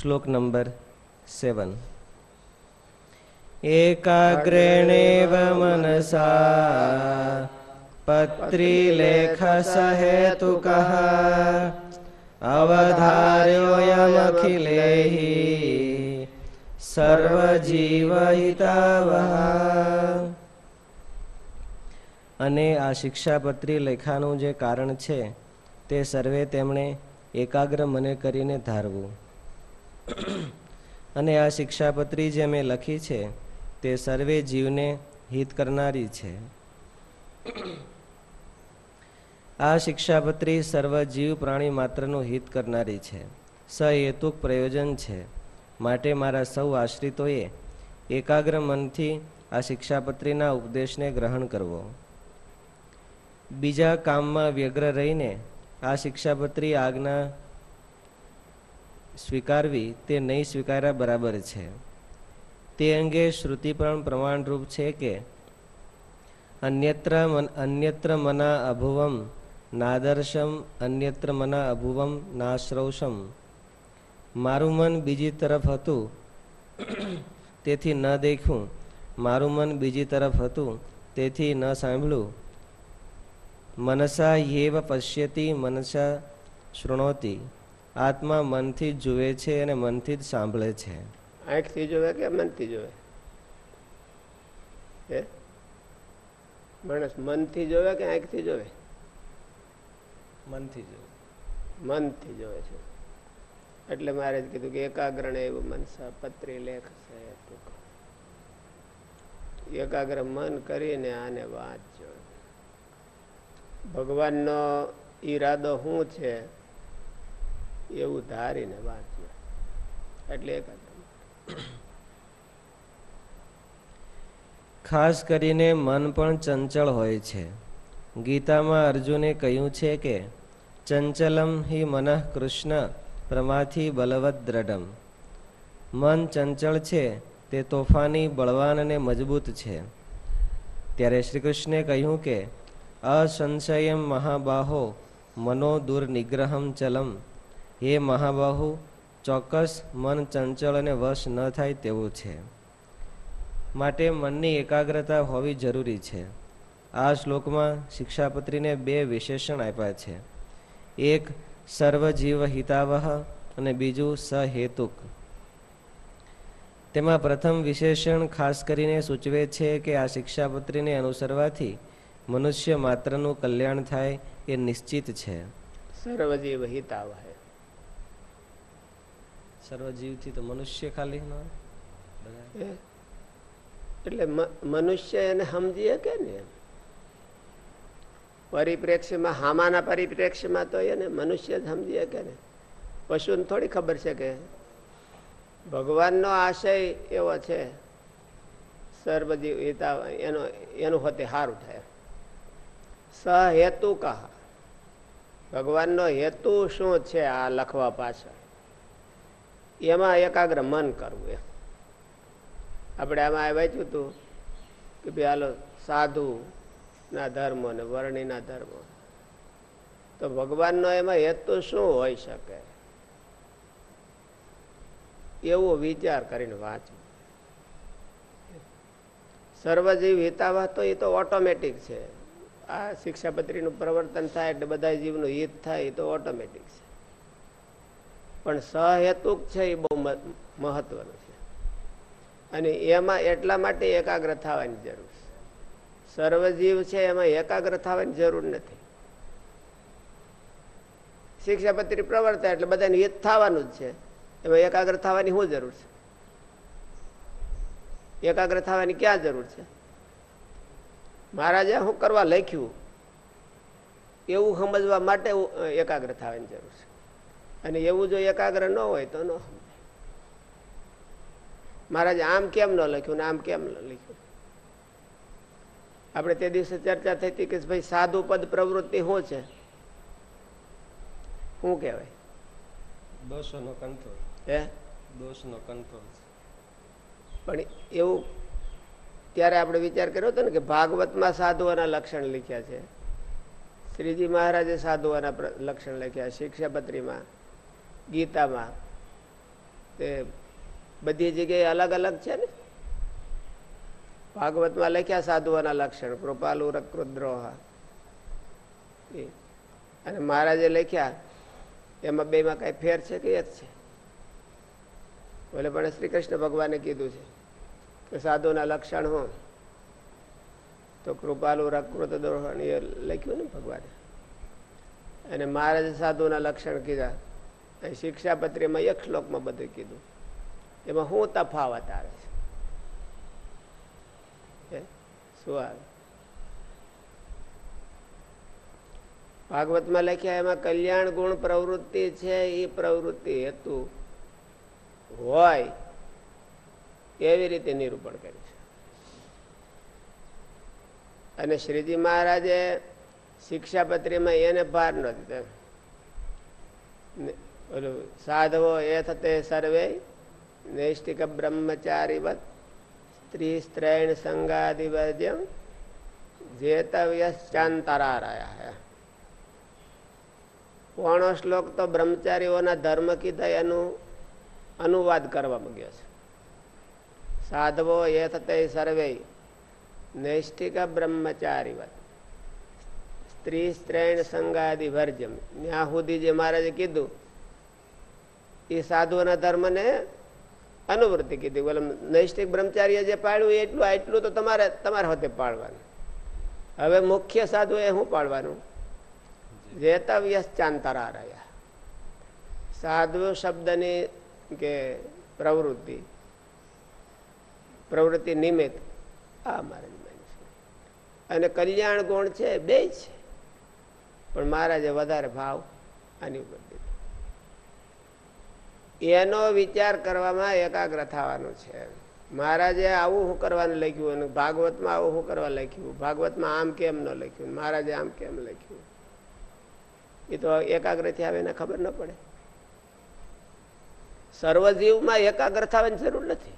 શ્લોક number seven મનસા પત્રીલેખ સહેતુક અવધાર્યોયમખિલેહિ સર્વજીવહિતાવહ અને આ શિક્ષાપત્રી લેખાનું જે કારણ છે, તે સર્વે તેમણે એકાગ્ર મને કરીને ધારવું. અને આ શિક્ષાપત્રી જે મેં લખી છે, તે સર્વે જીવને હિત કરનારી છે. આ શિક્ષાપત્રી સર્વ જીવ પ્રાણી માત્રનું હિત કરનારી છે. સહેતુક પ્રયોજન છે. માટે મારા સૌ આશ્રિતોએ એકાગ્ર મનથી આ શિક્ષાપત્રીના ઉપદેશને ગ્રહણ કરવો. બીજા કામમાં વ્યગ્ર રહીને આ શિક્ષાપત્રી આજ્ઞા સ્વીકારવી તે નહીં સ્વીકાર્યા બરાબર છે. તે અંગે શ્રુતિ પણ પ્રમાણરૂપ છે કે, અન્યત્ર અન્યત્ર મના અભુવમ નાદર્શમ, અન્યત્ર મના અભુવમ નાશ્રૌષમ. મારું મન બીજી તરફ હતું, તેથી ન દેખ્યું મારું મન બીજી તરફ હતું, તેથી ન સાંભળ્યું મનસા યેવ પશ્યતી, મનસા શૃણોતી. આત્મા મનથી જ જુએ છે અને મનથી જ સાંભળે છે. આંખથી જોવે કે મનથી જોવે હે? માણસ મનથી જોવે કે આંખથી જોવે મનથી જોવે મનથી જોવે છે. એટલે મારે જ કીધું કે એકાગ્રને એવું મનસા પત્રી લેખ છે એકાગ્ર મન કરીને આને વાંચજો. ભગવાનનો ઈરાદો શું છે? એવું ધારીને વાંચજો એટલે એક ખાસ કરીને મન પણ ચંચળ હોય છે. ગીતામાં અર્જુને કહ્યું છે કે, ચંચલમ હિ મનઃ કૃષ્ણ પ્રમાથી બલવત દ્રઢમ. મન ચંચળ છે, તે તોફાની બળવાન અને મજબૂત છે. ત્યારે શ્રી કૃષ્ણે કહ્યું કે, અસંશયમ મહાબાહો મનો દુર્નિગ્રહમ ચલમ. હે મહાબાહુ, ચોક્કસ મન ચંચળ અને વશ ન થાય તેવું છે. માટે મનની એકાગ્રતા હોવી જરૂરી છે. આ શ્લોકમાં શિક્ષાપત્રીને બે વિશેષણ આપ્યા છે. એક સર્વજીવ હિતાવહ અને બીજું, સહેતુક. તેમાં પ્રથમ વિશેષણ ખાસ કરીને સૂચવે છે કે આ શિક્ષાપત્રીને અનુસરવાથી મનુષ્ય માત્રનું કલ્યાણ થાય એ નિશ્ચિત છે. સર્વજીવ હિતાવ હે સર્વજીવથી તો મનુષ્ય ખાલી ન એટલે મનુષ્ય એને સમજીએ કે ને પરિપ્રેક્ષ્યમાં, હામાના પરિપ્રેક્ષ્યમાં તો એને મનુષ્ય જ સમજીએ કે ને પશુને થોડી ખબર છે કે ભગવાનનો આશય એવો છે, સર્વજીવ હિતા એનો, એનું હોતે સારું થાય. સહેતુ કહા. ભગવાનનો હેતુ શું છે આ લખવા પાછળ? એમાં એકાગ્ર મન કરવું એમ. આપણે આમાં વાંચ્યું હતું કે ભાઈ હાલો સાધુના ધર્મ ને વર્ણિના ધર્મો. તો ભગવાનનો એમાં હેતુ શું હોઈ શકે? એવો વિચાર કરીને વાંચવું. સર્વજીવ હિતાવા તો એ તો ઓટોમેટિક છે. આ શિક્ષાપત્રીનું પ્રવર્તન થાય એટલે બધા જીવનું હિત થાય એ તો ઓટોમેટિક પણ સહેતુક છે એ બહુ મહત્વનું છે. અને એમાં એટલા માટે એકાગ્ર થવાની જરૂર છે. સર્વજીવ છે એમાં એકાગ્ર થવાની જરૂર નથી. શિક્ષાપત્રી પ્રવર્તા એટલે બધાને હિત થવાનું જ છે. એમાં એકાગ્ર થવાની શું જરૂર છે? એકાગ્ર થવાની ક્યાં જરૂર છે? મહારાજે શું કરવા લખ્યું? એવું સમજવા માટે એકાગ્ર થવાની જરૂર છે. અને એવું જો એકાગ્ર ન હોય તો ન મહારાજ આમ કેમ ન લખ્યું ને આમ કેમ ન લખ્યું? આપણે તે દિવસે ચર્ચા થઈ હતી કે ભાઈ સાધુ પદ પ્રવૃત્તિ શું છે? શું કહેવાય? દોષોનો કંટ્રોલ. હે? દોષનો કંટ્રોલ પણ એવું ત્યારે આપણે વિચાર કર્યો હતો ને કે ભાગવતમાં સાધુઓના લક્ષણ લખ્યા છે. શ્રીજી મહારાજે સાધુઓના લક્ષણ લખ્યા શિક્ષાપત્રીમાં. ગીતામાં. તે બધી જગ્યાએ અલગ અલગ છે ને? ભાગવતમાં લખ્યા સાધુઓના લક્ષણ, કૃપાલુ રકૃદ્રોહ એ. અને મહારાજે લખ્યા, એમાં બેમાં કઈ ફેર છે કે એક છે? બોલે પણ શ્રી કૃષ્ણ ભગવાને કીધું છે કે સાધુના લક્ષણ હો? તો કૃપાલુ રકૃત દ્રોહ એ લખ્યું ને ભગવાને? અને મહારાજે સાધુના લક્ષણ કીધા શિક્ષાપત્રીમાં એક શ્લોકમાં બધું કીધું. એમાં શું તફાવત આવે છે? શું આવે? ભાગવતમાં લખ્યા એમાં કલ્યાણ ગુણ પ્રવૃત્તિ છે એ પ્રવૃત્તિ હેતુ હોય એવી રીતે નિરૂપણ કર્યું છે. અને શ્રીજી મહારાજે શિક્ષાપત્રીમાં એને ભાર ન દીધો. ઓલું સાધવો એ થતે સર્વે નૈષ્ટિક બ્રહ્મચારીવત સ્ત્રી સ્ત્રૈણ સંગાદિવદ્યમ જેતવ્યશ્ચાંતરારાયા પોણો શ્લોક તો બ્રહ્મચારીઓના ધર્મ કીધા એનું અનુવાદ કરવા માંગ્યો છે સાધવો એ થતે સર્વે બ્રહ્મચારી બ્રહ્મચારીવત સ્ત્રી સ્ત્રૈણ સંગાદિ ભરજમ ત્યાં સુધી જે મહારાજે કીધું એ સાધુઓના ધર્મને અનુવૃત્તિ કીધી. બોલે, નૈષ્ઠિક બ્રહ્મચાર્ય જે પાળ્યું એટલું એટલું તો તમારે, તમારા હોતે પાળવાનું હવે મુખ્ય સાધુ એ શું પાળવાનું જેતવ્યશ્ચાંતરા રહ્યા સાધુ શબ્દની કે પ્રવૃત્તિ પ્રવૃત્તિ નિમિત્ત આ મારે અને કલ્યાણ ગુણ છે, બે છે. પણ મહારાજે વધારે ભાવ, આની ઉપર એનો વિચાર કરવામાં એકાગ્ર થવાનું છે. મહારાજે આવું શું કરવાનું લખ્યું અને ભાગવતમાં આવું શું કરવા લખ્યું. ભાગવતમાં આમ કેમ ન લખ્યું? મહારાજે આમ કેમ લખ્યું? એ તો એકાગ્ર આવે એને ખબર ન પડે. સર્વજીવમાં એકાગ્ર થવાની જરૂર નથી.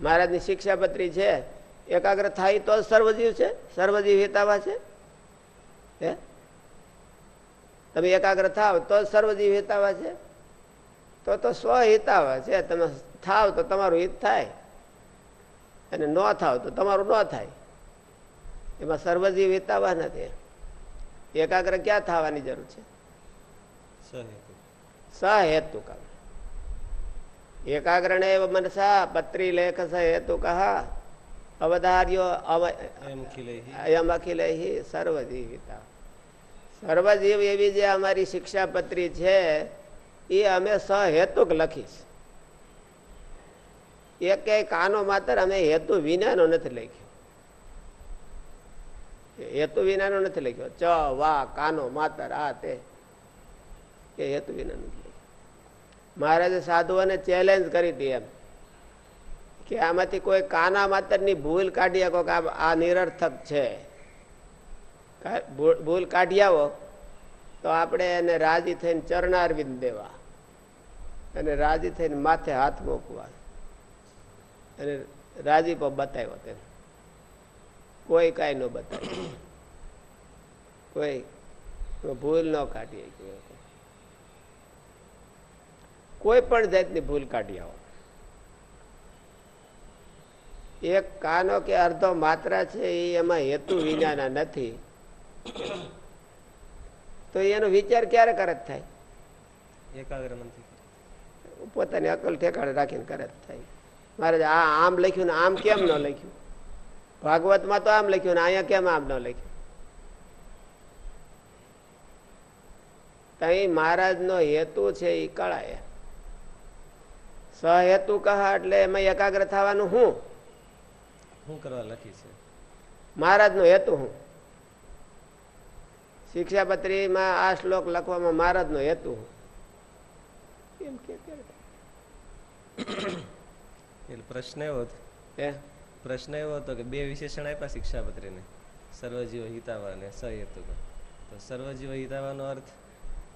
મહારાજની શિક્ષાપત્રી છે. એકાગ્ર થાય તો સર્વજીવ છે? સર્વજીવ હિતાવા છે? હે? તમે એકાગ્ર થાવ તો સર્વજીવ હિતાવા છે? તો તો સ્વહિતાવા છે. તમે થાવ તો તમારું હિત થાય. અને ન થાવ તો તમારું ન થાય. એમાં સર્વજીવ હિતાવા નથી. એકાગ્ર ક્યાં થવાની જરૂર છે? સહેતુ. કામ એકાગ્ર ને મનસા પત્રી લેખ સહેતુ કહા અવધાર્યો અયમ અખિલ સર્વજીવિતા સર્વજીવ એવી જે અમારી શિક્ષા પત્રી છે એ અમે સહેતુક લખીશ. એક કાનો માત્ર અમે હેતુ વિનાનો નથી લખ્યો. હેતુ વિનાનો નથી લખ્યો. ચ, વા, કાનો માતર આ તે એ હેતુ વિના નથી લખ્યું. મહારાજે સાધુઓને ચેલેન્જ કરી હતી એમ કે આમાંથી કોઈ કાના માતરની ભૂલ કાઢી શકો કે આ નિરર્થક છે. ભૂલ કાઢી આવો તો આપણે એને રાજી થઈને ચરણારવિંદ દેવા. અને રાજી થઈને માથે હાથ મૂકવા. અને રાજીપો બતાવ્યો તેને કોઈ કાંઈ ન બતાવ્યું કોઈ ભૂલ ન કાઢી કોઈ પણ જાતની ભૂલ કાઢી આવો. એક કાનો કે અર્ધો માત્રા છે, એ એમાં હેતુ વિનાના નથી. તો એનો વિચાર ક્યારે કરે થાય? એકાગ્ર નથી પોતાની અકલ ઠેકાણે રાખીને કરે થાય. મારે આ આમ લખ્યું ને આમ કેમ ન લખ્યું? ભાગવતમાં તો આમ લખ્યું ને અહીંયા કેમ આમ ન લખ્યું? તઈ મહારાજ નો હેતુ છે એ કળાય સહેતુ કહા એટલે એમાં એકાગ્ર થવાનું હું? શું કરવા લખી છે? મહારાજ નો હેતુ હું? શિક્ષાપત્રીમાં આ શ્લોક લખવામાં મહારાજ નો હેતુ હું? એમ કે એટલે પ્રશ્ન એવો હતો. હે? પ્રશ્ન એવો હતો કે બે વિશેષણ આપ્યા શિક્ષાપત્રીને. સર્વજીવ હિતાવા અને સહેતુક તો સર્વજીવ હિતાવાનો અર્થ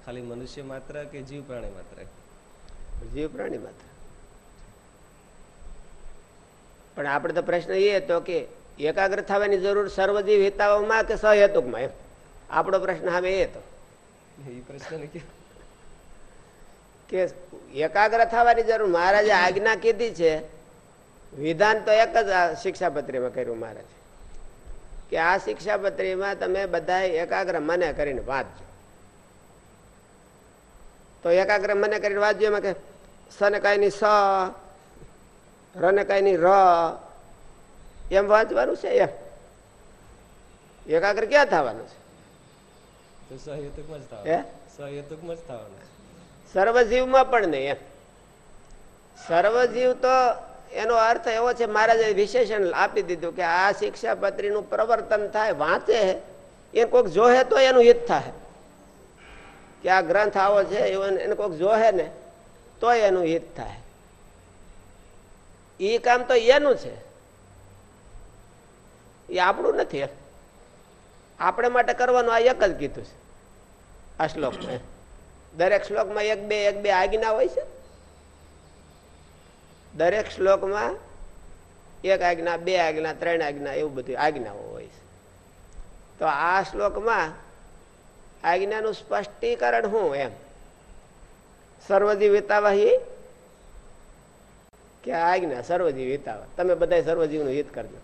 ખાલી મનુષ્ય માત્ર કે જીવ પ્રાણી માત્ર? જીવ પ્રાણી માત્ર. પણ આપણે તો પ્રશ્ન એ હતો કે એકાગ્ર થવાની જરૂર સર્વજીવ હિતાવમાં કે સહેતુકમાં એમ? આપણો પ્રશ્ન હવે એ હતો. એ પ્રશ્ન કે કે એકાગ્ર થવાની જરૂર. મહારાજે આજ્ઞા કીધી છે. વિધાન તો એક જ શિક્ષાપત્રીમાં કર્યું મહારાજ. કે આ શિક્ષાપત્રીમાં તમે બધા એકાગ્ર મને કરીને વાંચજો. તો એકાગ્ર મને કરીને વાંચજો એમાં કે સને કાંઈ સ રને કાંઈ ની ર એમ વાંચવાનું છે એમ. એકાગ્ર ક્યાં થવાનું છે? જ થવાનું. સર્વજીવમાં પણ નહીં એમ. સર્વજીવ તો એનો અર્થ એવો છે, મહારાજે વિશેષણ આપી દીધું કે આ શિક્ષાપત્રીનું પ્રવર્તન થાય, વાંચે એ કોઈક જોહે તો એનું હિત થાય. કે આ ગ્રંથ આવો છે એને કોઈક જોહે ને, તો એનું હિત થાય. એ કામ તો એનું છે. એ આપણું નથી આપણે માટે કરવાનું આ એક જ કીધું છે. આ શ્લોકમાં દરેક શ્લોકમાં એક બે એક બે આજ્ઞા હોય છે? દરેક શ્લોકમાં એક આજ્ઞા બે આજ્ઞા ત્રણ આજ્ઞા એવું બધું આજ્ઞાઓ હોય છે. તો આ શ્લોકમાં આજ્ઞાનું સ્પષ્ટીકરણ શું એમ? સર્વજીવ વિતાવા કે આજ્ઞા સર્વજીવ વિતાવા તમે બધા સર્વજીવનું હિત કરજો.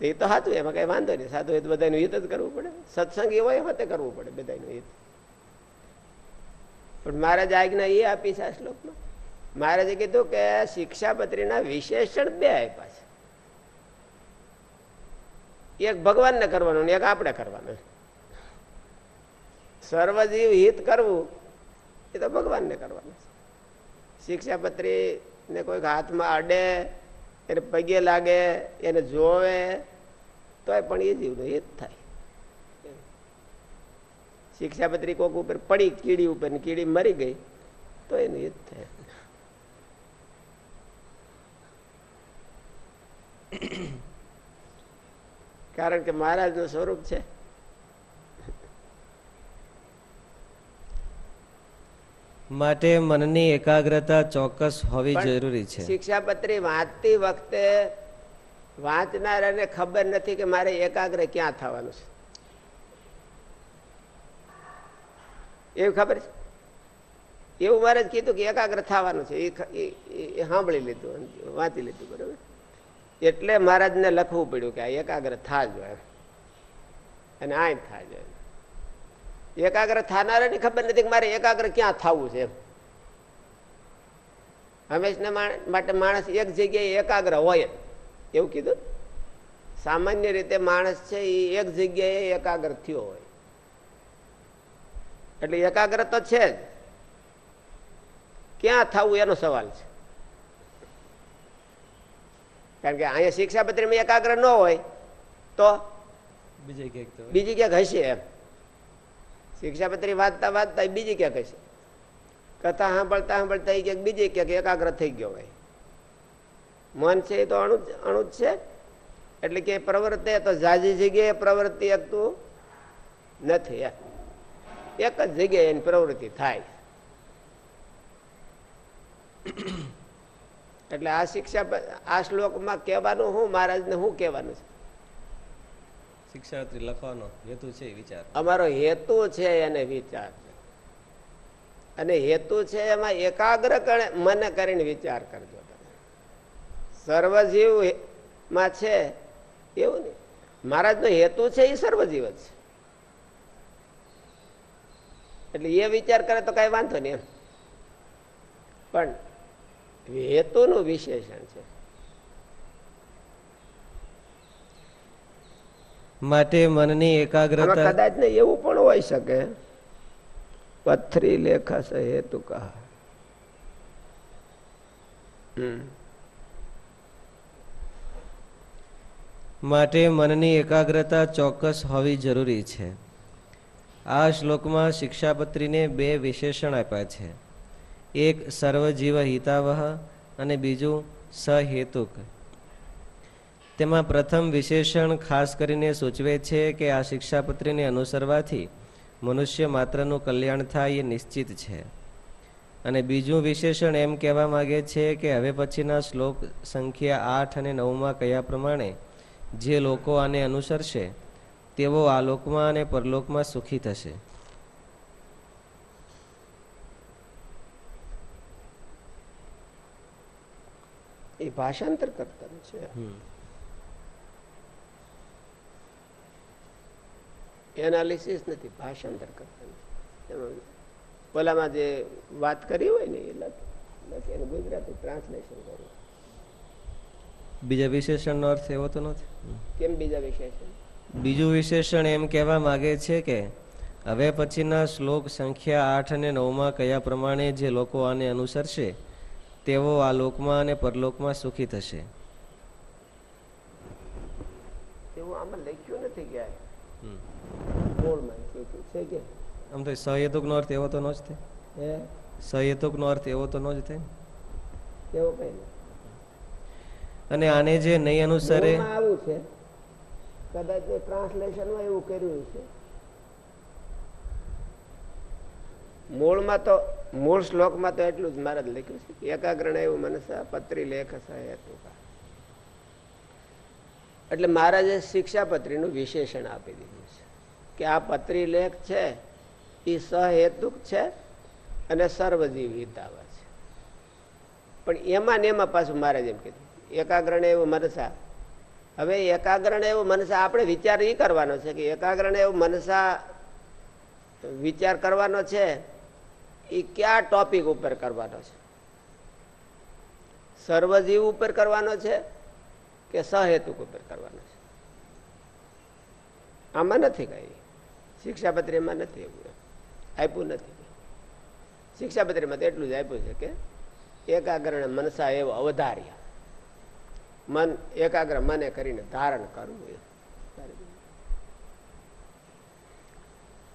એ તો સાચું એમાં કઈ વાંધો નહીં. સાચું એ તો બધાનું હિત જ કરવું પડે. સત્સંગ હોય એમાં તે કરવું પડે બધાનું હિત. પણ મહારાજ આજ્ઞા એ આપી છે આ શ્લોકમાં. મહારાજે કીધું કે શિક્ષાપત્રીના વિશેષણ બે આપ્યા છે. એક ભગવાનને કરવાનું ને એક આપણે કરવાનું. સર્વજીવ હિત કરવું, એ તો ભગવાનને કરવાનું છે. શિક્ષાપત્રી ને કોઈક હાથમાં અડે, એને પગે લાગે, એને જોવે, તોય પણ એ જીવનું હિત થાય. શિક્ષાપત્રી કોક ઉપર પડી કીડી ઉપર ને કીડી મરી ગઈ તો એનું હિત થાય. કારણ કે મહારાજનું સ્વરૂપ છે. માટે મનની એકાગ્રતા ચોક્કસ હોવી જરૂરી છે. શિક્ષાપત્રી વાંચતી વખતે વાંચનારાને ખબર નથી કે મારે એકાગ્ર ક્યાં થવાનું છે. એવું ખબર છે? એવું મારે જ કીધું કે એકાગ્ર થવાનું છે. એ સાંભળી લીધું વાંચી લીધું, બરોબર? એટલે મહારાજને લખવું પડ્યું કે આ એકાગ્ર થાજો હોય અને આ થાજો હોય એકાગ્ર થનારાની ખબર નથી કે મારે એકાગ્ર ક્યાં થવું છે હંમેશને માટે માણસ એક જગ્યાએ એકાગ્ર હોય એવું કીધું? સામાન્ય રીતે માણસ છે એ એક જગ્યાએ એકાગ્ર થયો હોય. એટલે એકાગ્ર તો છે જ. ક્યાં થવું એનો સવાલ છે? કારણ કે અહીંયા શિક્ષાપત્રીમાં એકાગ્ર ન હોય તો બીજી ક્યાંક બીજી ક્યાંક હશે એમ. શિક્ષાપત્રી વાંચતા વાંચતા બીજી ક્યાંક હશે. કથા સાંભળતા સાંભળતા એ ક્યાંક બીજી ક્યાંક એકાગ્ર થઈ ગયો હોય. મન છે એ તો અણુ અણુ જ છે. એટલે કે પ્રવૃત્તિ તો જાજી જગ્યાએ પ્રવૃત્તિ એકતું નથી એમ. એક જ જગ્યાએ એની પ્રવૃત્તિ થાય. એટલે આ શિક્ષા આ શ્લોકમાં કહેવાનું હું મહારાજને શું કહેવાનું છે? શિક્ષાર્થી લખવાનો હેતુ છે એ વિચાર. અમારો હેતુ છે એને વિચાર અને હેતુ છે એમાં એકાગ્ર મને કરીને વિચાર કરજો તમે. સર્વજીવમાં છે એવું નહીં. મહારાજનો હેતુ છે એ સર્વજીવ જ છે. એટલે એ વિચાર કરે તો કઈ વાંધો નહીં એમ. પણ હેતુનું વિશેષણ છે. માટે મનની એકાગ્રતા કદાચ ને એવું પણ હોઈ શકે. પથરી લેખસ હેતુ કહા. માટે મનની એકાગ્રતા ચોક્કસ હોવી જરૂરી છે. આ શ્લોકમાં શિક્ષાપત્રીને બે વિશેષણ આપ્યા છે. એક સર્વજીવ હિતાવહ અને બીજું સહેતુક. તેમાં પ્રથમ વિશેષણ ખાસ કરીને સૂચવે છે કે આ શિક્ષાપત્રીને અનુસરવાથી મનુષ્ય માત્રનું કલ્યાણ થાય એ નિશ્ચિત છે. અને બીજું વિશેષણ એમ કહેવા માગે છે કે હવે પછીના શ્લોક સંખ્યા આઠ અને નવમાં કયા પ્રમાણે જે લોકો આને અનુસરશે તેઓ આ લોકમાં અને પરલોકમાં સુખી થશે. એ ભાષાંતર કરતા છે એનાલિસિસ નથી ભાષાંતર કરતા પેલામાં જે વાત કરી હોય ને એ લખી એનું ગુજરાતી ટ્રાન્સલેશન કરવું બીજા વિશેષણ નો અર્થ એવો તો નથી? કેમ બીજા વિશેષણ? બીજું વિશેષણ એમ કહેવા માગે છે કે હવે પછીના શ્લોક સંખ્યા આઠ અને નવમાં કયા પ્રમાણે જે લોકો આને અનુસરશે તેઓ આ લોકમાં અને પરલોકમાં સુખી થશે. એવું આમાં લખ્યું નથી કે? આમ તો સહેતુકનો અર્થ એવો તો ન જ થાય. હે? સહેતુકનો અર્થ એવો તો ન જ થાય. એવું કઈ અને આને જે નહીં અનુસરે આવું છે. કદાચ ટ્રાન્સલેશનમાં એવું કર્યું છે મૂળમાં તો, મૂળ શ્લોકમાં તો એટલું જ મારે લખ્યું છે એકાગ્રણ એવું મનસા પત્રી લેખ એટલે મહારાજે શિક્ષાપત્રીનું વિશેષણ આપી દીધું છે કે આ પત્રી લેખ છે એ સહેતુક છે અને સર્વજીવ હિતાવા છે. પણ એમાં ને એમાં પાછું મહારાજ એમ કીધું એકાગ્રણે એવું મનસા હવે એકાગ્રણ એવું મનસા આપણે વિચાર એ કરવાનો છે કે એકાગ્રણ એવું મનસા વિચાર કરવાનો છે એ કયા ટોપિક ઉપર કરવાનો છે? સર્વજીવ ઉપર કરવાનો છે કે સહેતુક ઉપર કરવાનો છે? આમાં નથી કઈ. શિક્ષાપત્રીમાં નથી એવું આપ્યું નથી. શિક્ષાપત્રીમાં તો એટલું જ આપ્યું છે કે એકાગ્રણે મનસા એવો અવધાર્ય મન એકાગ્ર મને કરીને ધારણ કરવું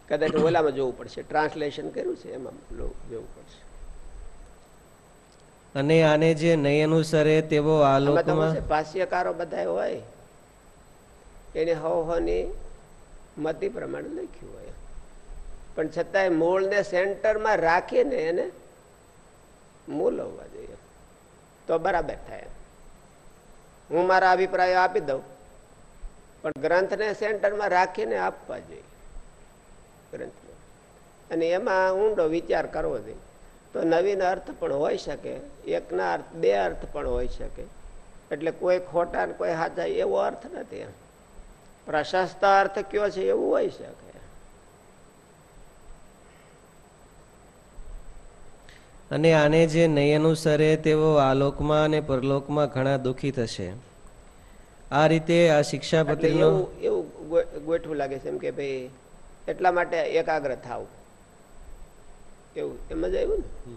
કદાચ ઓલામાં જોવું પડશે. ટ્રાન્સલેશન કર્યું છે એમાં જોવું પડશે. અને આને જે નહીં અનુસરે તેવો આ આમાં તો શું લોકમાં છે, ભાષ્યકારો બધા હોય. એને હવ હવની મતિ પ્રમાણે લખ્યું હોય. પણ છતાંય મૂળને સેન્ટરમાં રાખીને એને મૂલવવા જોઈએ. તો બરાબર થાય હું મારા અભિપ્રાયો આપી દઉં. પણ ગ્રંથને સેન્ટરમાં રાખીને આપવા જોઈએ. ગ્રંથને. અને એમાં ઊંડો વિચાર કરવો જોઈએ. તો નવીન અર્થ પણ હોઈ શકે, એકના અર્થ, બે અર્થ પણ હોઈ શકે. એટલે કોઈ ખોટા કોઈ સાચા એવો અર્થ નથી પ્રશસ્ત અર્થ કયો છે એવું હોઈ શકે. અને આને જે નહીં અનુસરે તેઓ આલોકમાં અને પરલોકમાં ઘણા દુઃખી થશે. આ રીતે આ શિક્ષા શિક્ષાપત્રીનો એવું એવું ગોઠવું લાગે છે એમ કે ભાઈ એટલા માટે એકાગ્ર થાવ. એવું એમ જ આવ્યું ને?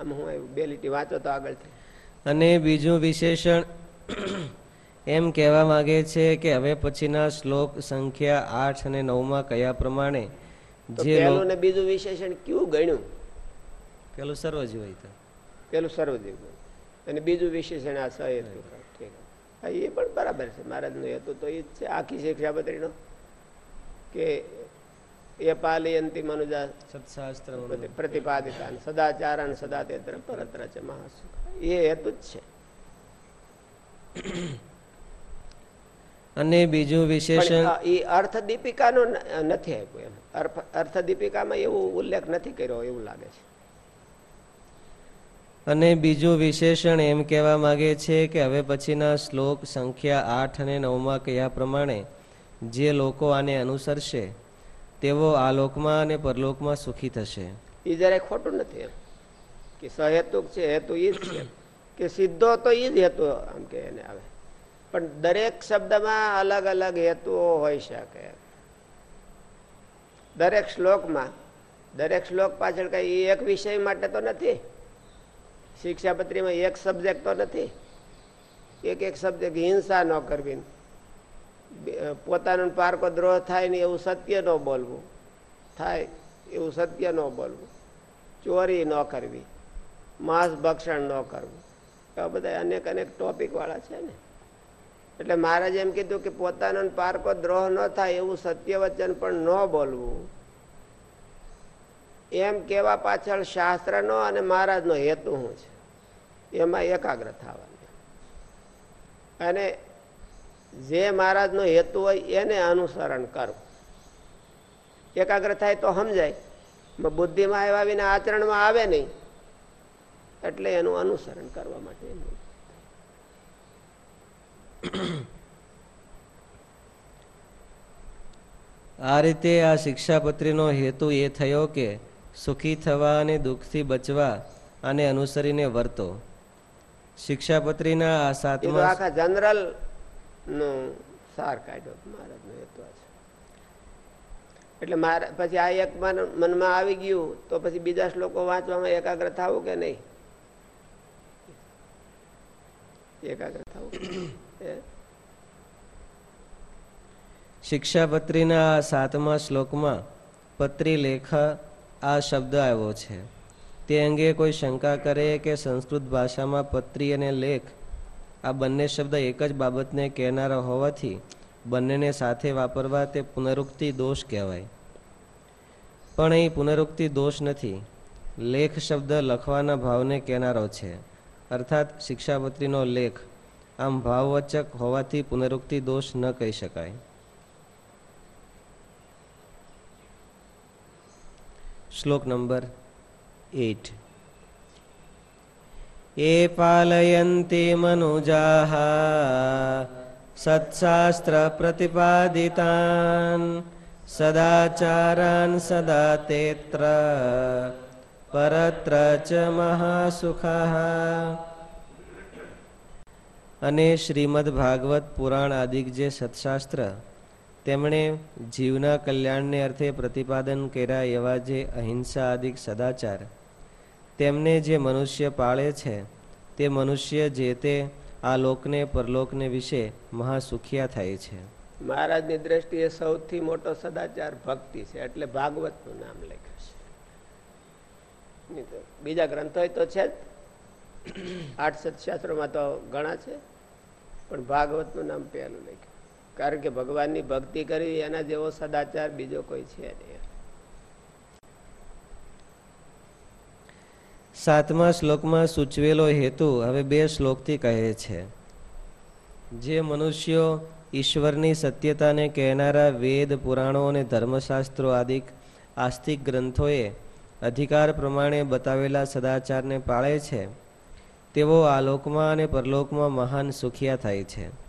આમ હું આવ્યું બે લીટી વાંચો તો આગળથી અને બીજું વિશેષણ એમ કહેવા માંગે છે કે હવે પછીના શ્લોક સંખ્યા આઠ અને નવમાં કયા પ્રમાણે જે બીજું વિશેષણ કયું ગણ્યું? પેલું સર્વજીવ હોય પેલું સર્વદેવ ગણ્યું. અને બીજું વિશેષણ આ સહેતુ એ પણ બરાબર છે. મહારાજનો હેતુ તો એ જ છે. આખી શિક્ષાપત્રીનો કે એ પાલી અંતિમ અનુજા સત્શાસ્ત્ર પ્રતિપાદિતા સદાચાર સદા તે પરત્ર છે મહાસુખ. એ હેતુ જ છે. અને બીજું વિશેષણ? એ અર્થ દીપિકાનો ન- નથી આપ્યો એમ. અર્થ દીપિકામાં એવું ઉલ્લેખ નથી કર્યો એવું લાગે છે. અને બીજું વિશેષણ એમ કહેવા માંગે છે કે હવે પછીના શ્લોક સંખ્યા આઠ અને નવમાં કયા પ્રમાણે જે લોકો આને અનુસરશે, તેઓ આ લોકમાં અને પરલોકમાં સુખી થશે. એ જયારે ખોટું નથી એમ, કે સહેતુક છે, હેતુ એ જ છે. કે સીધો તો એ જ હેતુ આમ કે એને આવે. પણ દરેક શબ્દમાં અલગ અલગ હેતુઓ હોઈ શકે. દરેક શ્લોકમાં, દરેક શ્લોક પાછળ કઈ એક વિષય માટે તો નથી? શિક્ષાપત્રીમાં એક સબ્જેક્ટ તો નથી. એક એક સબ્જેક્ટ હિંસા ન કરવી. પોતાનો પારકો દ્રોહ થાય ને એવું સત્ય ન બોલવું. થાય એવું સત્ય ન બોલવું. ચોરી ન કરવી. માંસ ભક્ષણ ન કરવું. એવા બધા અનેક અનેક ટોપિકવાળા છે ને. એટલે મહારાજે એમ કીધું કે પોતાનો પારકો દ્રોહ ન થાય એવું સત્ય વચન પણ ન બોલવું. એમ કેવા પાછળ શાસ્ત્રનો અને મહારાજનો હેતુ શું છે? એમાં એકાગ્ર થવાનું. અને જે મહારાજનો હેતુ હોય એને અનુસરણ કરવું. એકાગ્ર થાય તો સમજાય. બુદ્ધિમાં આવ્યા વિના આચરણમાં આવે નહીં. એટલે એનું અનુસરણ કરવા માટે. આ રીતે આ શિક્ષાપત્રીનો હેતુ એ થયો કે સુખી થવા અને દુઃખથી બચવા અને અનુસરીને વર્તો. શિક્ષાપત્રીના આ સાતમા આખા જનરલ નો સાર કાઢ્યો મહારાજનો હેતુ છે. એટલે મારા પછી આ એક મનમાં આવી ગયું તો પછી બીજા શ્લોકો વાંચવામાં એકાગ્ર થવું કે નહીં? એકાગ્ર થવું? શિક્ષાપત્રીના સાતમા શ્લોકમાં પત્રી લેખ આ શબ્દ આવ્યો છે. તે અંગે કોઈ શંકા કરે કે સંસ્કૃત ભાષામાં પત્રી અને લેખ, આ બંને શબ્દ એક જ બાબતને કહેનારા હોવાથી બંનેને સાથે વાપરવા તે પુનરુક્તિ દોષ કહેવાય. પણ અહીં પુનરુક્તિ દોષ નથી. લેખ શબ્દ લખવાના ભાવને કહેનારો છે. અર્થાત શિક્ષાપત્રીનો લેખ આમ ભાવવચક હોવાથી પુનરુક્તિ દોષ ન કહી શકાય. શ્લોક નંબર એટ એ પાલયંતી મનુજા સત્શાસ્ત્ર પ્રતિપાદિતાન સદાચારાન સદા તેત્ર પરત્ર ચ મહાસુખઃ અને શ્રીમદ ભાગવત પુરાણ આદિક જે સત્શાસ્ત્ર તેમણે જીવના કલ્યાણને અર્થે પ્રતિપાદન કર્યા એવા જે અહિંસા આદિક સદાચાર. તેમને જે મનુષ્ય પાળે છે, તે મનુષ્ય જે તે આ લોકને પરલોકને વિશે મહાસુખિયા થાય છે. મહારાજની દ્રષ્ટિએ સૌથી મોટો સદાચાર ભક્તિ છે, એટલે ભાગવતનું નામ લખ્યું છે. બીજા ગ્રંથો તો છે જ. આઠ સત્શાસ્ત્રોમાં તો ઘણા છે, પણ ભાગવતનું નામ પહેલું લખ્યું. કારણ કે ભગવાનની ભક્તિ કરવી એના જેવો સદાચાર બીજો કોઈ છે સાતમા શ્લોકમાં સૂચવેલો હેતુ હવે બે શ્લોકથી કહે છે. જે મનુષ્યો ઈશ્વરની સત્યતાને કહેનારા વેદ, પુરાણો અને ધર્મશાસ્ત્રો આદિ આસ્તિક ગ્રંથોએ અધિકાર પ્રમાણે બતાવેલા સદાચારને પાળે છે, તેઓ આ લોકમાં અને પરલોકમાં મહાન સુખિયા થાય છે.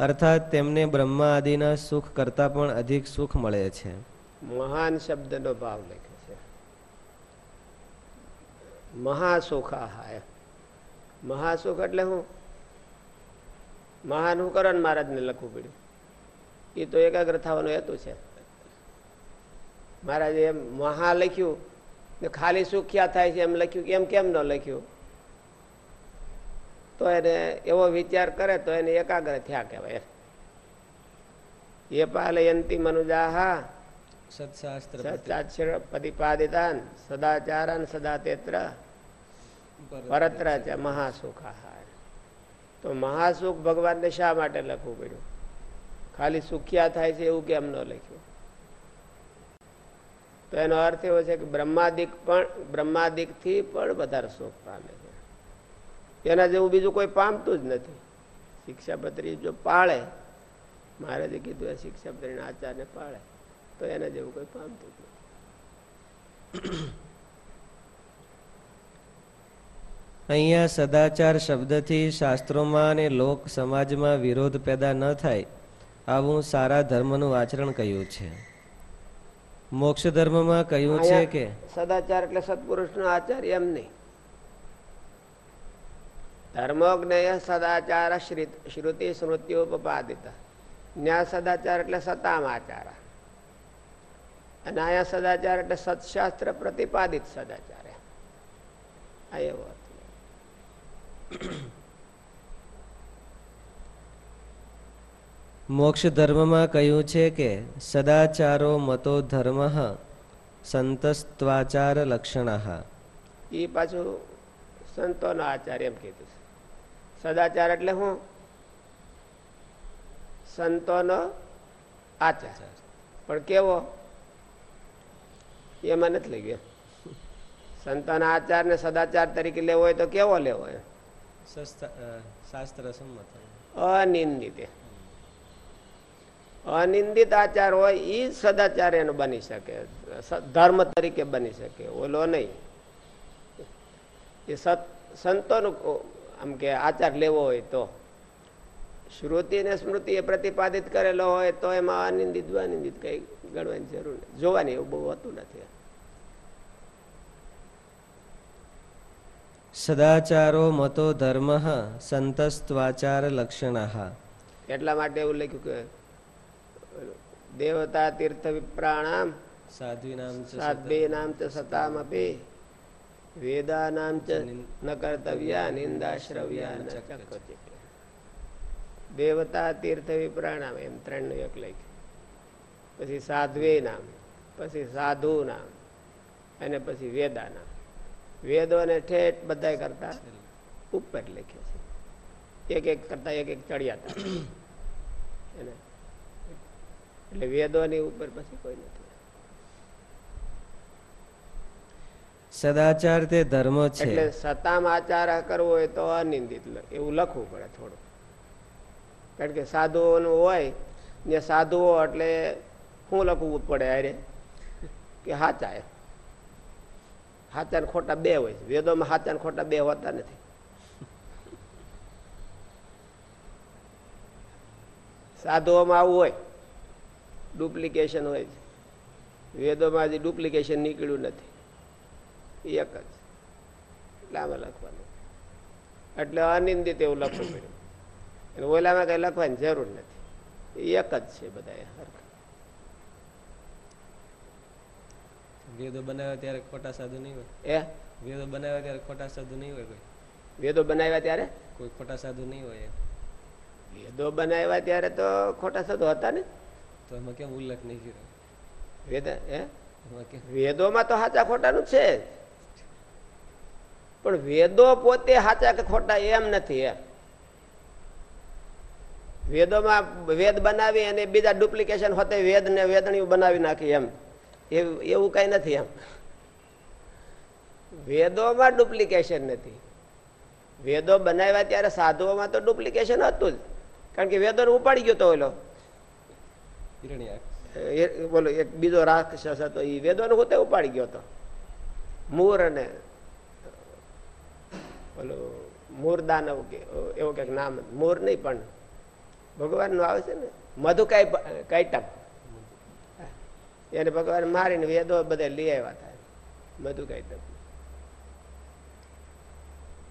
અર્થાત તેમને બ્રહ્મા આદિના સુખ કરતાં પણ અધિક સુખ મળે છે. મહાન શબ્દનો ભાવ લખે છે. મહાસુખાહાય. મહાસુખ એટલે હું? મહાન હું ને મહારાજને લખવું પડ્યું? એ તો એકાગ્ર થવાનો હેતુ છે. મહારાજે એમ મહા લખ્યું ખાલી સુખ્યા થાય છે એમ લખ્યું કે એમ કેમ ન લખ્યું? તો એને એવો વિચાર કરે તો એને એકાગ્ર થયા કહેવાય. એ પાલયંતી મનુજાહા સત્શાસ્ત્ર સત્શાસ્ત્ર પ્રતિપાદિતાન સદાચારાન સદાતેત્ર પરત્ર છે મહાસુખાહાર. તો મહાસુખ ભગવાનને શા માટે લખવું પડ્યું? ખાલી સુખિયા થાય છે એવું કેમ ન લખ્યું? તો એનો અર્થ એવો છે કે બ્રહ્માદિક પણ બ્રહ્માદિકથી પણ વધારે સુખ પામે. એના જેવું બીજું કોઈ પામતું જ નથી. શિક્ષાપત્રી જો પાળે મહારાજે કીધું એ શિક્ષાપત્રીના આચારને પાળે તો એના જેવું કોઈ પામતું જ નથી. અહીંયા સદાચાર શબ્દથી શાસ્ત્રોમાં અને લોક સમાજમાં વિરોધ પેદા ન થાય આવું સારા ધર્મનું આચરણ કહ્યું છે. મોક્ષ ધર્મમાં કહ્યું છે કે સદાચાર એટલે સત્પુરુષ નો આચાર એમ નહીં. ધર્મોજ્ઞેય સદાચાર શ્રુતિ સ્મૃત્યોપાદિત ન્યાય સદાચાર એટલે સતામ આચાર અને આયા સદાચાર એટલે સત્શાસ્ત્ર પ્રતિપાદિત સદાચાર। આ એવો મોક્ષ ધર્મમાં કહ્યું છે કે સદાચારો મતો ધર્મ સંતસ્ત્વાચાર લક્ષણ. એ પાછું સંતોનો આચાર એમ કીધું છે. સદાચાર એટલે શું સંતોનો આચાર. પણ કેવો? એમાં નથી લઈ ગયો સંતોના આચાર ને સદાચાર તરીકે લેવો હોય તો કેવો લેવો હોય શાસ્ત્ર સંમત. અનિંદિત. અનિંદિત આચાર હોય એ સદાચાર એનો બની શકે. ધર્મ તરીકે બની શકે. ઓલો નહીં. એ સત સંતોનો આમ કે આચાર લેવો હોય તો. શ્રુતિ ને સ્મૃતિ એ પ્રતિપાદિત કરેલો હોય તો એમાં અનિંદિત અનિંદિત કઈ ગણવાની જરૂર નથી. જોવાની એવું બહુ હોતું નથી. સદાચારો મતો ધર્મ સંતસ્ત્વાચાર લક્ષણ. એટલા માટે એવું લખ્યું કે દેવતા તીર્થ વિપ્રાણામ સાધ્વી નામ સાધ્વી નામ ચ સતામપી. વેદાનામ ચ ન કર્તવ્યા નિંદાશ્રવ્યા ન દેવતા તીર્થ વિપ્રાણામ એમ ત્રણ એક લખ્યું. પછી સાધ્વે નામ પછી સાધુ નામ અને પછી વેદા નામ વેદોને ઠેઠ બધા કરતા ઉપર લખ્યો છે. એક એક કરતા એક એક ચડિયાતા. એટલે વેદોની ઉપર પછી કોઈ નથી. સદાચાર તે ધર્મ છે. એટલે સતામ આચાર કરવો હોય તો અનિંદિત એવું લખવું પડે થોડું કારણ કે સાધુઓનું હોય, ને સાધુઓ એટલે શું લખવું પડે અરે કે હાચા એ હાચા ને ખોટા બે હોય વેદોમાં હાચા ને ખોટા બે હોતા નથી. સાધુઓમાં આવું હોય, ડુપ્લિકેશન હોય છે. વેદોમાં હજી ડુપ્લિકેશન નીકળ્યું નથી. એક જ. એટલે આમાં લખવાનું. એટલે અનિંદિત એવું લખવું પડ્યું. અને ઓલામાં કઈ લખવાની જરૂર નથી. એ એક જ છે બધા હરખા. વેદો બનાવ્યા ત્યારે ખોટા સાધુ નહીં હોય? એ વેદો બનાવ્યા ત્યારે ખોટા સાધુ નહીં હોય કોઈ? વેદો બનાવ્યા ત્યારે? કોઈ ખોટા સાધુ નહીં હોય એમ. વેદો બનાવ્યા ત્યારે તો ખોટા સાધુ હતા ને? તો એમાં કેમ ઉલ્લેખ નહીં કર્યો? વેદ વેદોમાં તો સાચા ખોટાનું છે. પણ વેદો પોતે સાચા કે ખોટા એમ નથી એમ. વેદોમાં વેદ બનાવી અને બીજા ડુપ્લિકેશન હોતે વેદ ને વેદણીઓ બનાવી નાખી એમ. એવું એવું કઈ નથી એમ. વેદોમાં ડુપ્લિકેશન નથી. વેદો બનાવ્યા ત્યારે સાધુઓમાં તો ડુપ્લિકેશન હતું જ. કારણ કે વેદોને ઉપાડી ગયો તો ઓલો. બોલો એક બીજો રાક્ષસ હતો એ વેદોને હોતે ઉપાડી ગયો હતો મૂર અને બોલો મૂરદાન એવું કંઈક નામ. મૂર નહીં પણ ભગવાનનું આવે છે ને? મધુકાઈ કાયટમ. એને ભગવાન મારીને વેદો બધા લઈ આવ્યા હતા. મધુ કાઈટમ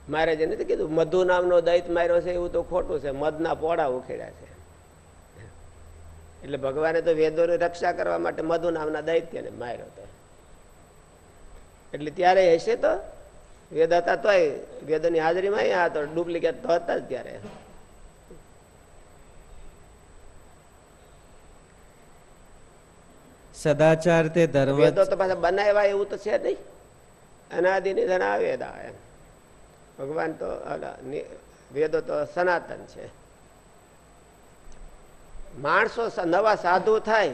મહારાજે નથી કીધું, મધુ નામનો દૈત માર્યો છે, એવું તો ખોટું છે. મધના પોળા ઉખેડ્યા છે. એટલે ભગવાને તો વેદોની રક્ષા કરવા માટે મધુ નામના દૈત્યને માર્યો હતો. એટલે ત્યારે હશે તો વેદ હતા તોય વેદોની હાજરીમાં આ તો ડુપ્લિકેટ તો હતા જ ત્યારે. સદાચાર તે ધર્મ વેદો તો પાછા બનાવ્યા એવું તો છે નહીં. અનાદિ નિધન વેદા એમ. ભગવાન તો વેદો તો સનાતન છે. માણસો નવા સાધુ થાય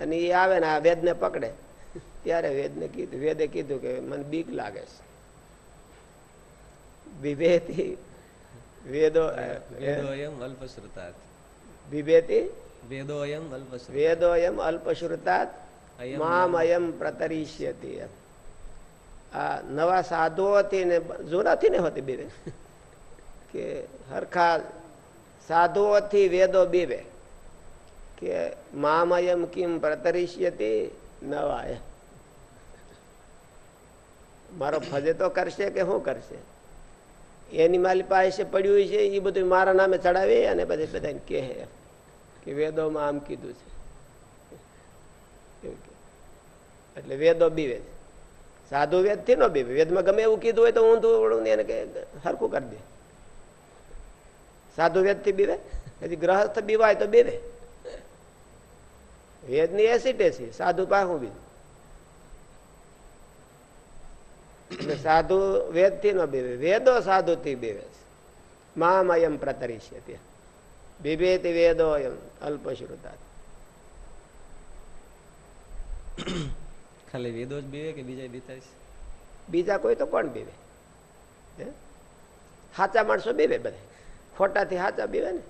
અને એ આવે ને આ વેદને પકડે. ત્યારે વેદને કીધું વેદે કીધું કે મને બીક લાગે છે. વિભેતી વેદો અલ્પશ્રુત અલ્પશ્રુતાત પ્રતરિષ્યતિ આ નવા સાધુઓથી ને જૂનાથી ને હોતી બીવે કે હરખા સાધુઓથી વેદો બીવે કે મામ અયમ કિમ પ્રતરિષ્યતિ નવા મારો ફજે તો કરશે કે શું કરશે એની માલી પાસે પડ્યું છે એ બધું મારા નામે ચડાવે અને પછી બધાને કહે કે વેદોમાં આમ કીધું છે. એટલે વેદો બીવે સાધુ વેદથી નો બીવે. વેદમાં ગમે એવું કીધું હોય તો ઊંધું ને એને કે હરખું કરી દે. સાધુ વેદથી બીવે? હજી ગ્રહસ્થ બીવાય તો બીવે. વેદની એસિટેસી સાધુ પાહું બીજું એટલે સાધુ વેદથી નો બેવે. વેદો સાધુ થી બીવે છે. મામ અયમ પ્રતરિષ્ય ત્યાં બિભેતિ વેદો એમ અલ્પશ્રુતા ખાલી વેદો જ બીવે કે બીજા બીતા બીજા કોઈ તો કોણ બીવે? હે? હાચા માણસો બીવે બધા. ખોટાથી સાચા બીવે ને?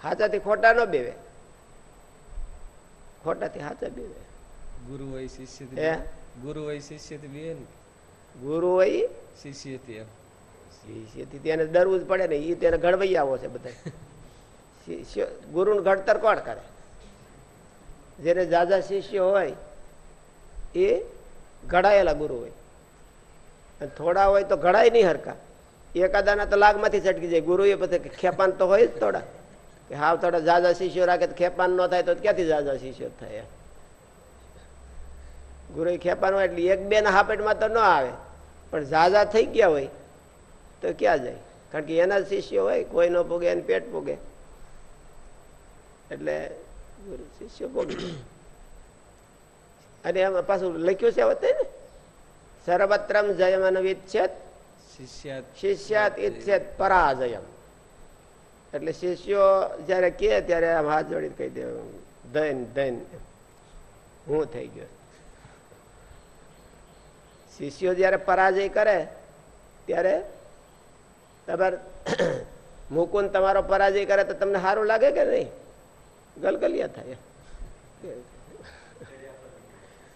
હાચાથી ખોટા ન બીવે. ખોટાથી સાચા બીવે. ગુરુ હોય શિષ્ય? ગુરુ હોય શિષ્યથી બીવે ને? ગુરુ હોય શિષ્યથી એમ. શિષ્યથી તેને ડરવું જ પડે ને એ તેને ઘડવૈયાઓ છે બધા. શિષ્ય ગુરુનું ઘડતર કોણ કરે? જેને જાજા શિષ્ય હોય એ ઘડાયેલા ગુરુ હોય. અને થોડા હોય તો ઘડાય નહીં હરકા એકાદાના તો લાગમાંથી છટકી જાય. ગુરુ એ પછી ખેપાન તો હોય જ થોડા. કે હાવ થોડા જાજા શિષ્યો રાખે તો ખેપાન ન થાય તો ક્યાંથી જાજા શિષ્યો થાય ગુરુ ખેપાન એટલે એક બે ના હાપેટમાં તો ન આવે. પણ ઝાઝા થઈ ગયા હોય તો ક્યાં જાય? કારણ કે એના શિષ્યો હોય કોઈ ન ભોગે એને પેટ ભોગે. એટલે ગુરુ શિષ્ય ભોગે. અને એમાં પાછું લખ્યું છે વતે ને? સર્વત્રમ જયમન વિચ્છેદ શિષ્યાત ઇચ્છેદ પરાજયમ એટલે શિષ્યો જયારે કે ત્યારે આમ હાથ જોડી કહી દે દૈન દૈન હું થઈ ગયો. શિષ્યો જયારે પરાજય કરે, ત્યારે તમારે મુકુંદ તમારો પરાજય કરે તો તમને સારું લાગે કે નહીં? ગલગલિયા થાય.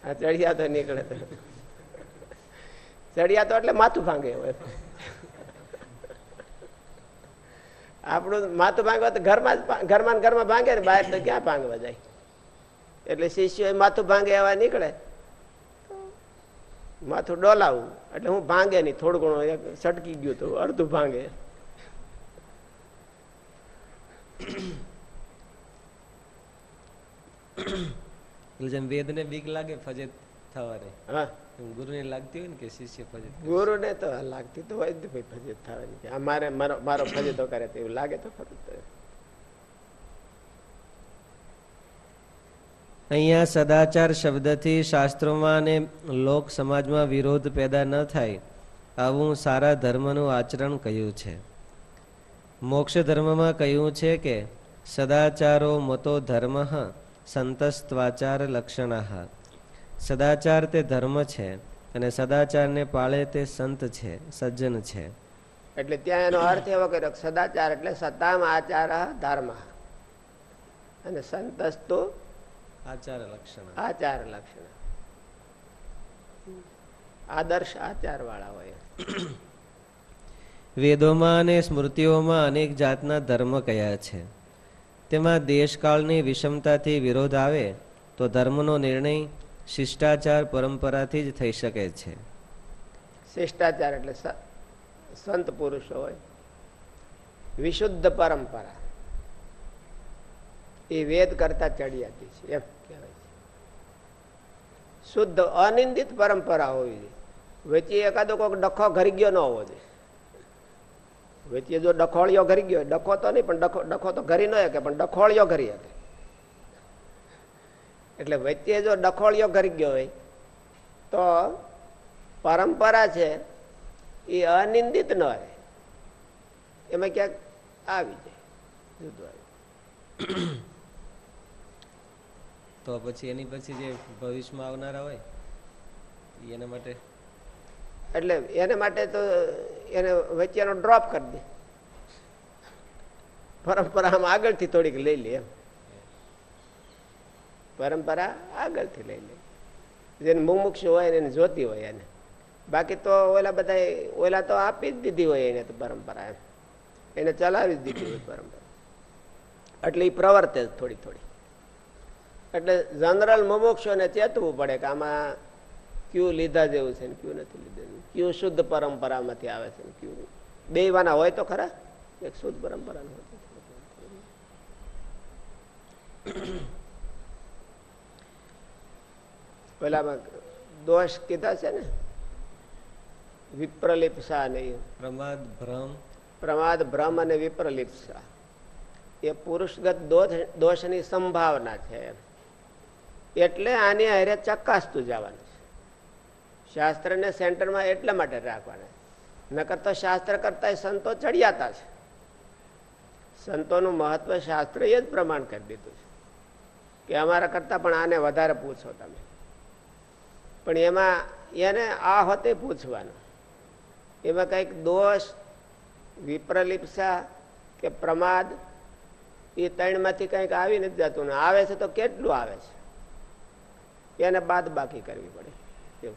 હા ચડિયા તો નીકળે તો. ચડિયા તો એટલે માથું ભાંગે હોય. આપણું માથું ભાંગવા તો ઘરમાં જ ઘરમાં ઘરમાં ભાંગે ને બહાર તો ક્યાં ભાંગવા જાય? એટલે શિષ્યો માથું ભાંગે એવા નીકળે. માથું ડોલાવું. એટલે હું ભાંગે નહીં થોડું ઘણું સટકી ગયું હતું અડધું ભાંગે. જેમ વેદને બીક લાગે ફજેત થવાની હા. ગુરુને લાગતી હોય ને કે શિષ્ય ફજેત. ગુરુને તો લાગતી તો હોય જ ફજેત થવાની. કે મારે મારો મારો ફજેતો કરે તેવું લાગે તો ખરું અહીંયા સદાચાર શબ્દથી શાસ્ત્રોમાં અને લોક સમાજમાં વિરોધ પેદા ન થાય આવું સારા ધર્મનું આચરણ કહ્યું છે. મોક્ષ ધર્મમાં કહ્યું છે કે, સદાચારો મતો ધર્મ સંતસ્ત્વાચાર લક્ષણ સદાચાર તે ધર્મ છે અને સદાચારને પાળે તે સંત છે, સજ્જન છે. એટલે ત્યાં એનો અર્થ એવો કર્યો સદાચાર એટલે સતામ આચાર ધર્મ અને સંતસ્તુ આચાર લક્ષણ. આચાર લક્ષણ. આદર્શ આચાર વાળા હોય. વેદોમાં અને સ્મૃતિઓમાં અનેક જાતના ધર્મ કયા છે? તેમાં દેશકાળની વિષમતાથી વિરોધ આવે તો ધર્મનો નિર્ણય શિષ્ટાચાર પરંપરાથી જ થઈ શકે છે. શિષ્ટાચાર એટલે સંત પુરુષો હોય. વિશુદ્ધ પરંપરા. એ વેદ કરતા ચડિયાતી છે. એમ. શુદ્ધ અનિંદિત પરંપરા હોવી જોઈએ. વચ્ચે એકાદો કોઈક ડખો ઘરી ગયો ન હોવો જોઈએ. વચ્ચે જો ડખોળિયો ઘરી ગયો ડખો તો નહીં, પણ ડખો ડખો તો ઘરી ન શકે, પણ ડખોળિયો ઘરી શકે. એટલે વચ્ચે જો ડખોળિયો ઘરી ગયો હોય, તો પરંપરા છે, એ અનિંદિત ન રહે. એમાં ક્યાંક આવી જાય, જુદું આવી તો પછી એની પછી જે ભવિષ્યમાં આવનારા હોય એના માટે એટલે એને માટે તો એને વચ્ચેનો ડ્રોપ કરી દે. પરંપરા આમ આગળથી થોડીક લઈ લે એમ. પરંપરા આગળથી લઈ લે. જેને મુમુક્ષ હોય એને જોતી હોય એને. બાકી તો ઓલા બધા ઓલા તો આપી જ દીધી હોય એને તો પરંપરા એમ. એને ચલાવી જ દીધી હોય પરંપરા. એટલે એ પ્રવર્તે થોડી થોડી. એટલે જનરલ મુમુક્ષોને ચેતવું પડે કે આમાં ક્યુ લીધા જેવું છે ને ક્યુ નથી લીધા ક્યુ શુદ્ધ પરંપરામાંથી આવે છે ક્યુ બે વાના હોય તો ખરા એક શુદ્ધ પરંપરાનું હોય પેલામાં દોષ કીધા છે ને? વિપ્રલિપ્સા નહીં પ્રમાદ ભ્રમ. પ્રમાદ ભ્રમ અને વિપ્રલિપ્સા એ પુરુષગત દોષ- દોષની સંભાવના છે. એમ. એટલે આની હારે ચકાસતું જવાનું છે. શાસ્ત્રને સેન્ટરમાં એટલા માટે રાખવાના. નકર તો શાસ્ત્ર કરતા સંતો ચડિયાતા છે. સંતોનું મહત્વ એ જ પ્રમાણ કરી દીધું છે. કે અમારા કરતા પણ આને વધારે પૂછો તમે. પણ એમાં એને આ હોતે પૂછવાનું. એમાં કંઈક દોષ, વિપ્રલિપ્સા કે પ્રમાદ, એ ત્રણમાંથી કંઈક આવી નથી જતું આવે છે તો કેટલું આવે છે? એને બાદ બાકી કરવી પડે. એવું.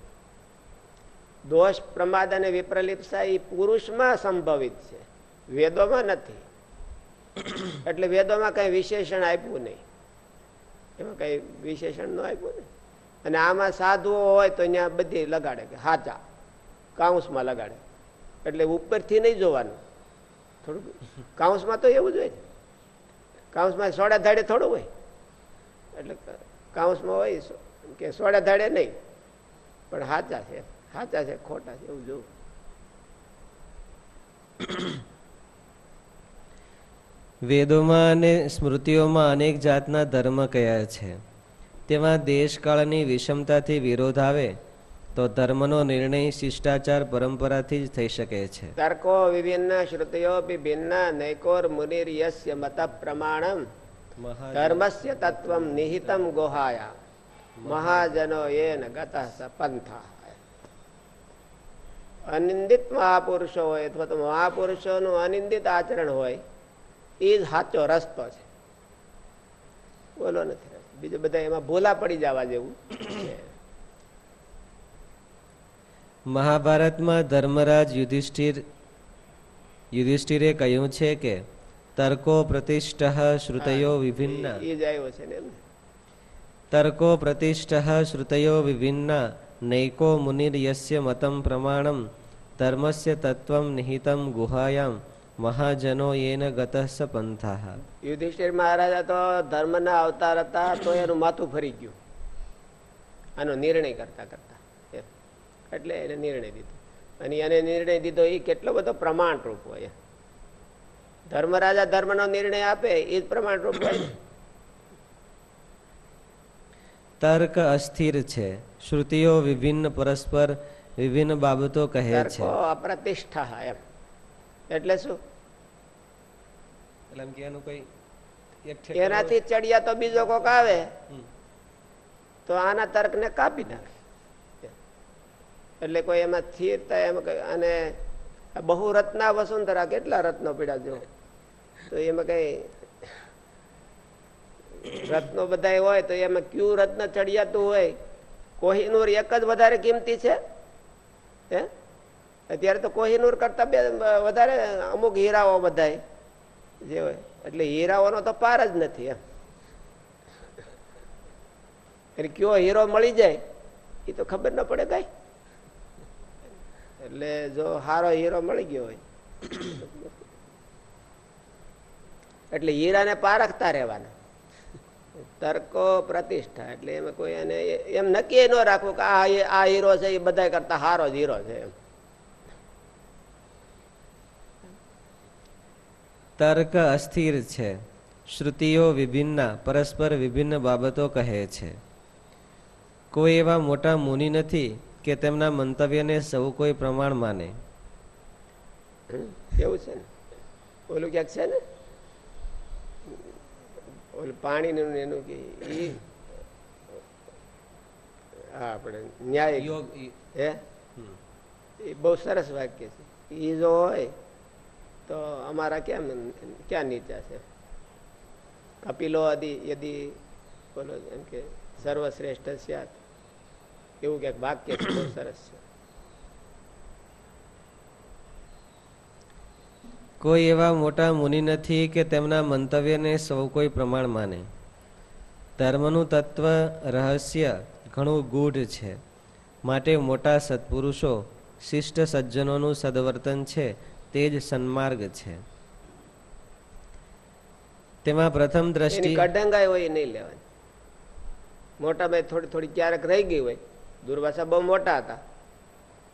દોષ, પ્રમાદ અને વિપ્રલિપ્સા એ પુરુષમાં સંભવિત છે. વેદોમાં નથી. એટલે વેદોમાં કઈ વિશેષણ આપ્યું નહીં. એમાં કઈ વિશેષણ ન આપ્યું ને. અને આમાં સાધુઓ હોય તો અહીંયા બધી લગાડે કે હાચા કાઉન્સમાં લગાડે. એટલે ઉપરથી નહીં જોવાનું. થોડુંક કાઉન્સમાં તો એવું જ હોય. કાઉન્સમાં સોડા ધાડે થોડું હોય. એટલે કાઉન્સમાં હોય કે સોડા ધાડે નહીં. પણ સાચા છે સાચા છે ખોટા છે એવું જોવું. વેદોમાં અને સ્મૃતિઓમાં અનેક જાતના ધર્મ કયા છે? તેમાં દેશકાળની વિષમતાથી વિરોધ આવે તો ધર્મનો નિર્ણય શિષ્ટાચાર પરંપરાથી જ થઈ શકે છે. તર્કો વિભિન્ન શ્રુતિઓ ભિન્ન નૈકોર મુનિરસ્ય મત પ્રમાણમ ધર્મસ્ય તત્વ નિહિતમ ગોહાયા. મહાજનો એન ગત પંથા અનિંદિત મહાપુરુષો હોય અથવા તો મહાપુરુષોનું અનિંદિત આચરણ હોય એ જ સાચો રસ્તો છે. બોલો નથી બીજું બધા એમાં ભોલા પડી જવા જેવું મહાભારતમાં ધર્મરાજ યુધિષ્ઠિર યુધિષ્ઠિરે કહ્યું છે કે તર્કો પ્રતિષ્ઠ શ્રુતયો વિભિન્ન. એ જ આવ્યો છે ને એમ ને. તર્કો પ્રતિષ્ઠ શ્રુતયો વિભિન્ન નૈકો મુનિર્યસ્ય મતમ પ્રમાણમ ધર્મસ્ય તત્વમ નિહિતમ ગુહાયામ મહાજનો યેન ગત સ યુધિષ્ઠિર મહારાજા તો ધર્મના અવતાર હતા તો એનું માથું ફરી ગયું આનો નિર્ણય કરતા કરતા એટલે એને નિર્ણય દીધો અને એને નિર્ણય દીધો એ કેટલો બધો પ્રમાણરૂપ હોય ધર્મરાજા ધર્મનો નિર્ણય આપે એ જ પ્રમાણરૂપ હોય. તર્ક અસ્થિર છે. શ્રુતિઓ વિભિન્ન પરસ્પર વિભિન્ન બાબતો કહે છે. તર્કો અપ્રતિષ્ઠા એમ. એટલે શું? એટલે એમ કે એનું કોઈ એનાથી ચડિયા તો બીજો કોક આવે. તો આના તર્કને કાપી નાખે. એટલે કોઈ એમાં સ્થિરતા એમ અને બહુ રત્ના વસુંધરા કેટલા રત્નો પીડા જો તો એમાં કઈ રત્નો બધા હોય તો એમાં ક્યુ રત્ન ચડિયાતું હોય? કોહિનૂર એક જ વધારે કિંમતી છે? હે? અત્યારે તો કોહિનૂર કરતા બે, વધારે અમુક હીરાઓ બધા જે હોય. એટલે હીરાઓનો તો પાર જ નથી એમ. એટલે કયો હીરો મળી જાય એ તો ખબર ન પડે કઈ. એટલે જો સારો હીરો મળી ગયો હોય એટલે હીરાને પારખતા રહેવાના. તર્કો પ્રતિષ્ઠા એટલે એમાં કોઈ એને એમ નક્કી ન રાખવું કે આ આ હીરો છે એ બધા કરતા હારો જ હીરો છે એમ. તર્ક અસ્થિર છે. શ્રુતિઓ વિભિન્ન પરસ્પર વિભિન્ન બાબતો કહે છે. કોઈ એવા મોટા મુનિ નથી કે તેમના મંતવ્યને સૌ કોઈ પ્રમાણ માને. એવું છે ને? ઓલું ક્યાંક છે ને? ઓલું પાણીનું એનું કે હા આપણે ન્યાય હે? એ બહુ સરસ વાક્ય છે. એ જો હોય તો અમારા કેમ ક્યાં નીચા છે? કપિલો અધિ યદી બોલો એમ કે સર્વશ્રેષ્ઠ સ્યાત. એવું ક્યાંક વાક્ય છે બહુ સરસ છે. કોઈ એવા મોટા મુનિ નથી કે તેમના મંતવ્યને સૌ કોઈ પ્રમાણ માને. ધર્મનું તત્વ રહસ્ય ઘણું ગૂઢ છે. માટે મોટા સત્પુરુષો શિષ્ટ સજ્જનોનું સદવર્તન છે તે જ સન્માર્ગ છે. તેમાં પ્રથમ દ્રષ્ટિ એની હોય એ નહીં લેવાની. મોટા ભાઈ થોડી થોડી ક્યારેક રહી ગઈ હોય. દુર્વાસા બહુ મોટા હતા.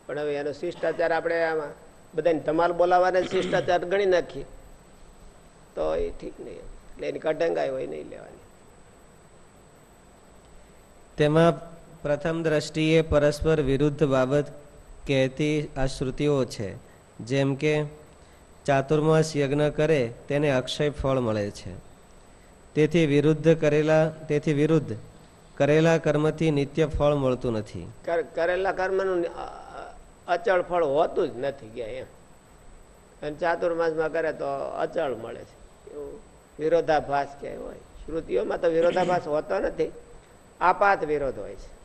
પણ હવે એનો શિષ્ટાચાર આપણે આમાં બધાને ધમાલ બોલાવાને શિષ્ટાચાર ગણી નાખીએ. તો એ ઠીક નહીં એટલે એની કટંગાઈ હોય નહીં લેવાની. તેમાં પ્રથમ દ્રષ્ટિએ પરસ્પર વિરુદ્ધ બાબત કહેતી આ શ્રુતિઓ છે જેમ કે ચાતુર્માસ યજ્ઞ કરે તેને અક્ષય ફળ મળે છે. તેથી વિરુદ્ધ કરેલા તેથી વિરુદ્ધ કરેલા કર્મથી નિત્ય ફળ મળતું નથી. કરેલા કર્મનું અચળ ફળ હોતું જ નથી કે એમ. અને ચાતુર્માસમાં કરે તો અચળ મળે છે. એવું વિરોધાભાસ કે હોય. શ્રુતિઓમાં તો વિરોધાભાસ હોતો નથી. આપાત વિરોધ હોય છે.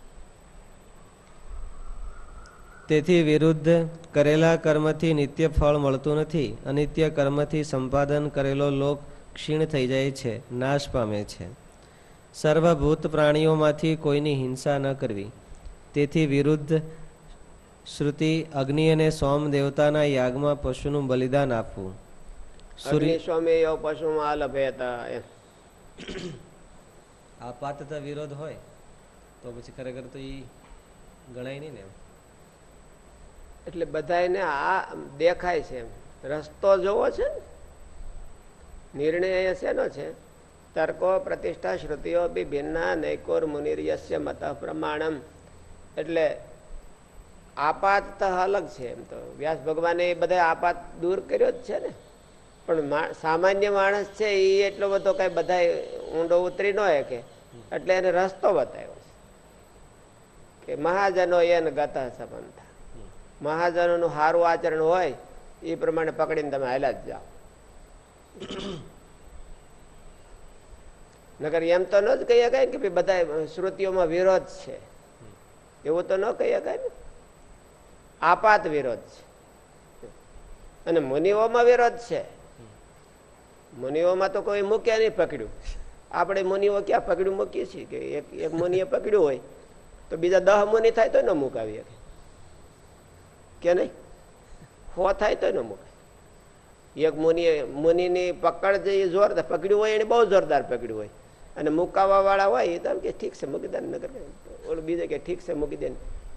તેથી વિરુદ્ધ કરેલા કર્મથી નિત્ય ફળ મળતું નથી. અનિત્ય કર્મથી સંપાદન કરેલો લોક ક્ષીણ થઈ જાય છે, નાશ પામે છે. સર્વભૂત પ્રાણીઓમાંથી કોઈની હિંસા ન કરવી. તેથી વિરુદ્ધ શ્રુતિ અગ્નિ અને સોમ દેવતાના યાગમાં પશુનું બલિદાન આપવું. સૂર્ય સ્વામી યો પશુમાં આલભેતા એમ આપાત વિરોધ હોય તો પછી ખરેખર તો એ ગણાય નહીં ને એટલે બધાને આ દેખાય છે રસ્તો જોવો છે નિર્ણય નિર્ણય શેનો છે? તર્કો પ્રતિષ્ઠા શ્રુતિઓ બી ભિન્ના નૈકોર મુનિર્યસ્ય મત પ્રમાણમ. એટલે આપાત તો અલગ છે એમ તો. વ્યાસ ભગવાને એ બધા આપાત દૂર કર્યો જ છે ને. પણ સામાન્ય માણસ છે એ એટલો બધો કઈ બધા ઊંડો ઉતરી ન કે એટલે એને રસ્તો બતાવ્યો કે મહાજનો એન ગત સંબંધ. મહાજનોનું સારું આચરણ હોય, એ પ્રમાણે પકડીને તમે હાલ્યા જ જાઓ. નગર એમ તો ન જ કહી શકાય કે ભાઈ બધા શ્રુતિઓમાં વિરોધ છે. એવું તો ન કહી શકાય ને. આપાત વિરોધ છે. અને મુનિઓમાં વિરોધ છે. મુનિઓમાં તો કોઈ મૂકે નહીં પકડ્યું. આપણે મુનિઓ ક્યાં પકડ્યું મૂકીએ છીએ? કે એક એક મુનિએ પકડ્યું હોય, તો બીજા દહ મુનિ થાય તો ન મુકાવીએ કે નહીં? હો થાય તો ન મુકાય. એક મુનિ મુનિની પકડ જે જોરદાર પકડ્યું હોય, એને બહુ જોરદાર પકડ્યું હોય. અને મુકાવા વાળા હોય તો એમ કે ઠીક છે, મૂકી દે નગર ઓલું બીજે કે ઠીક છે, મૂકી દે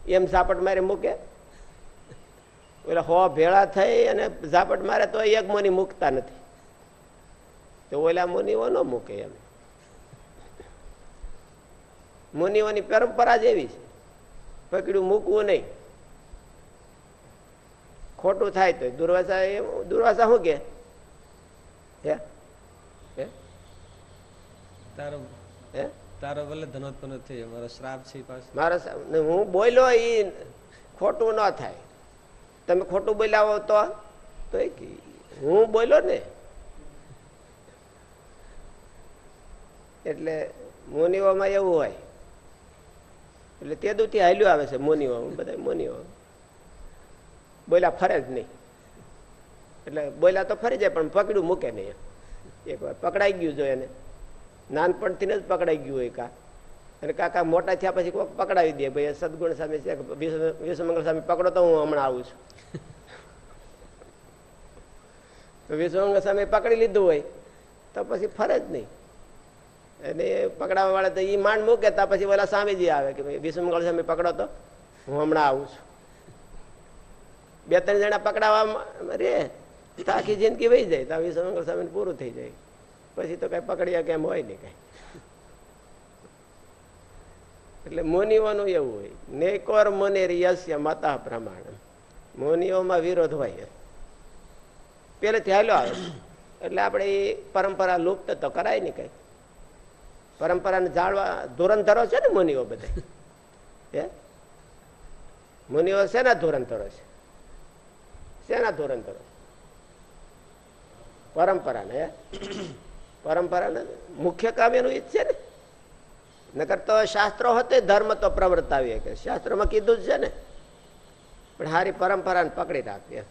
એમ સાપટ મારે મૂકે. ઓલા હો ભેળા થઈ અને ઝાપટ મારે તો એક મુનિ મૂકતા નથી. તો ઓલા મુનિઓ ન મૂકે એમ. મુનિઓની પરંપરા જ એવી છે. પકડ્યું મૂકવું નહીં. ખોટું થાય તો દુર્વાસા એ દુર્વાસા શું કે? તારો હે? તારો ભલે ધનોત્પન્ન થયો. મારો શ્રાપ છે મારા હું બોલ્યો એ ખોટું ન થાય. તમે ખોટું બોલ્યા હો તો? તો હું બોલ્યો ને? એટલે મોનીઓમાં એવું હોય. એટલે તે દુથી હાલ્યું આવે છે મોનીઓ બધા મોનીઓ બોલ્યા ફરે જ નહીં. એટલે બોલ્યા તો ફરી જાય, પણ પકડ્યું મૂકે નહીં. એક વાર પકડાઈ ગયું જો એને. નાનપણથી જ પકડાઈ ગયું હોય કા. અને કાકા મોટા થયા પછી કોઈક પકડાવી દે. ભાઈ સદગુણ સામે છે વિશ્વમંગલ સામે પકડો તો હું હમણાં આવું છું. તો વિશ્વમંગલ સામે પકડી લીધું હોય તો પછી ફરે જ નહીં. અને પકડાવવા વાળા તો એ માંડ મૂકે ત્યાં પછી ઓલા સામેજી આવે કે ભાઈ સામે પકડો તો હું હમણાં આવું છું. બે ત્રણ જણા પકડાવવા રે તો આખી જિંદગી વહી જાય તો આ વિશ્વમંગલ સામે પૂરું થઈ જાય. પછી તો કઈ પકડ્યા કેમ હોય નહીં કઈ. એટલે મોનીઓનું એવું હોય, નેકોર મને રિયાસ્ય મતા પ્રમાણ મોનીઓમાં વિરોધ હોય. પેલેથી હાલ્યો આવે એટલે આપણે એ પરંપરા લુપ્ત તો કરાય નહીં કઈ. પરંપરાને જાળવા, ધોરણધરો છે ને મુનિઓ બધા? હે? મુનિઓ શેના ધોરણધરો છે? શેના ધોરણધરો? પરંપરાને, હે? પરંપરાને મુખ્ય કામ એનું ઈ જ છે ને. નકર તો શાસ્ત્રો હતો, ધર્મ તો પ્રવર્તાવીએ કે શાસ્ત્રમાં કીધું જ છે ને. પણ હારી પરંપરાને પકડી રાખીએ.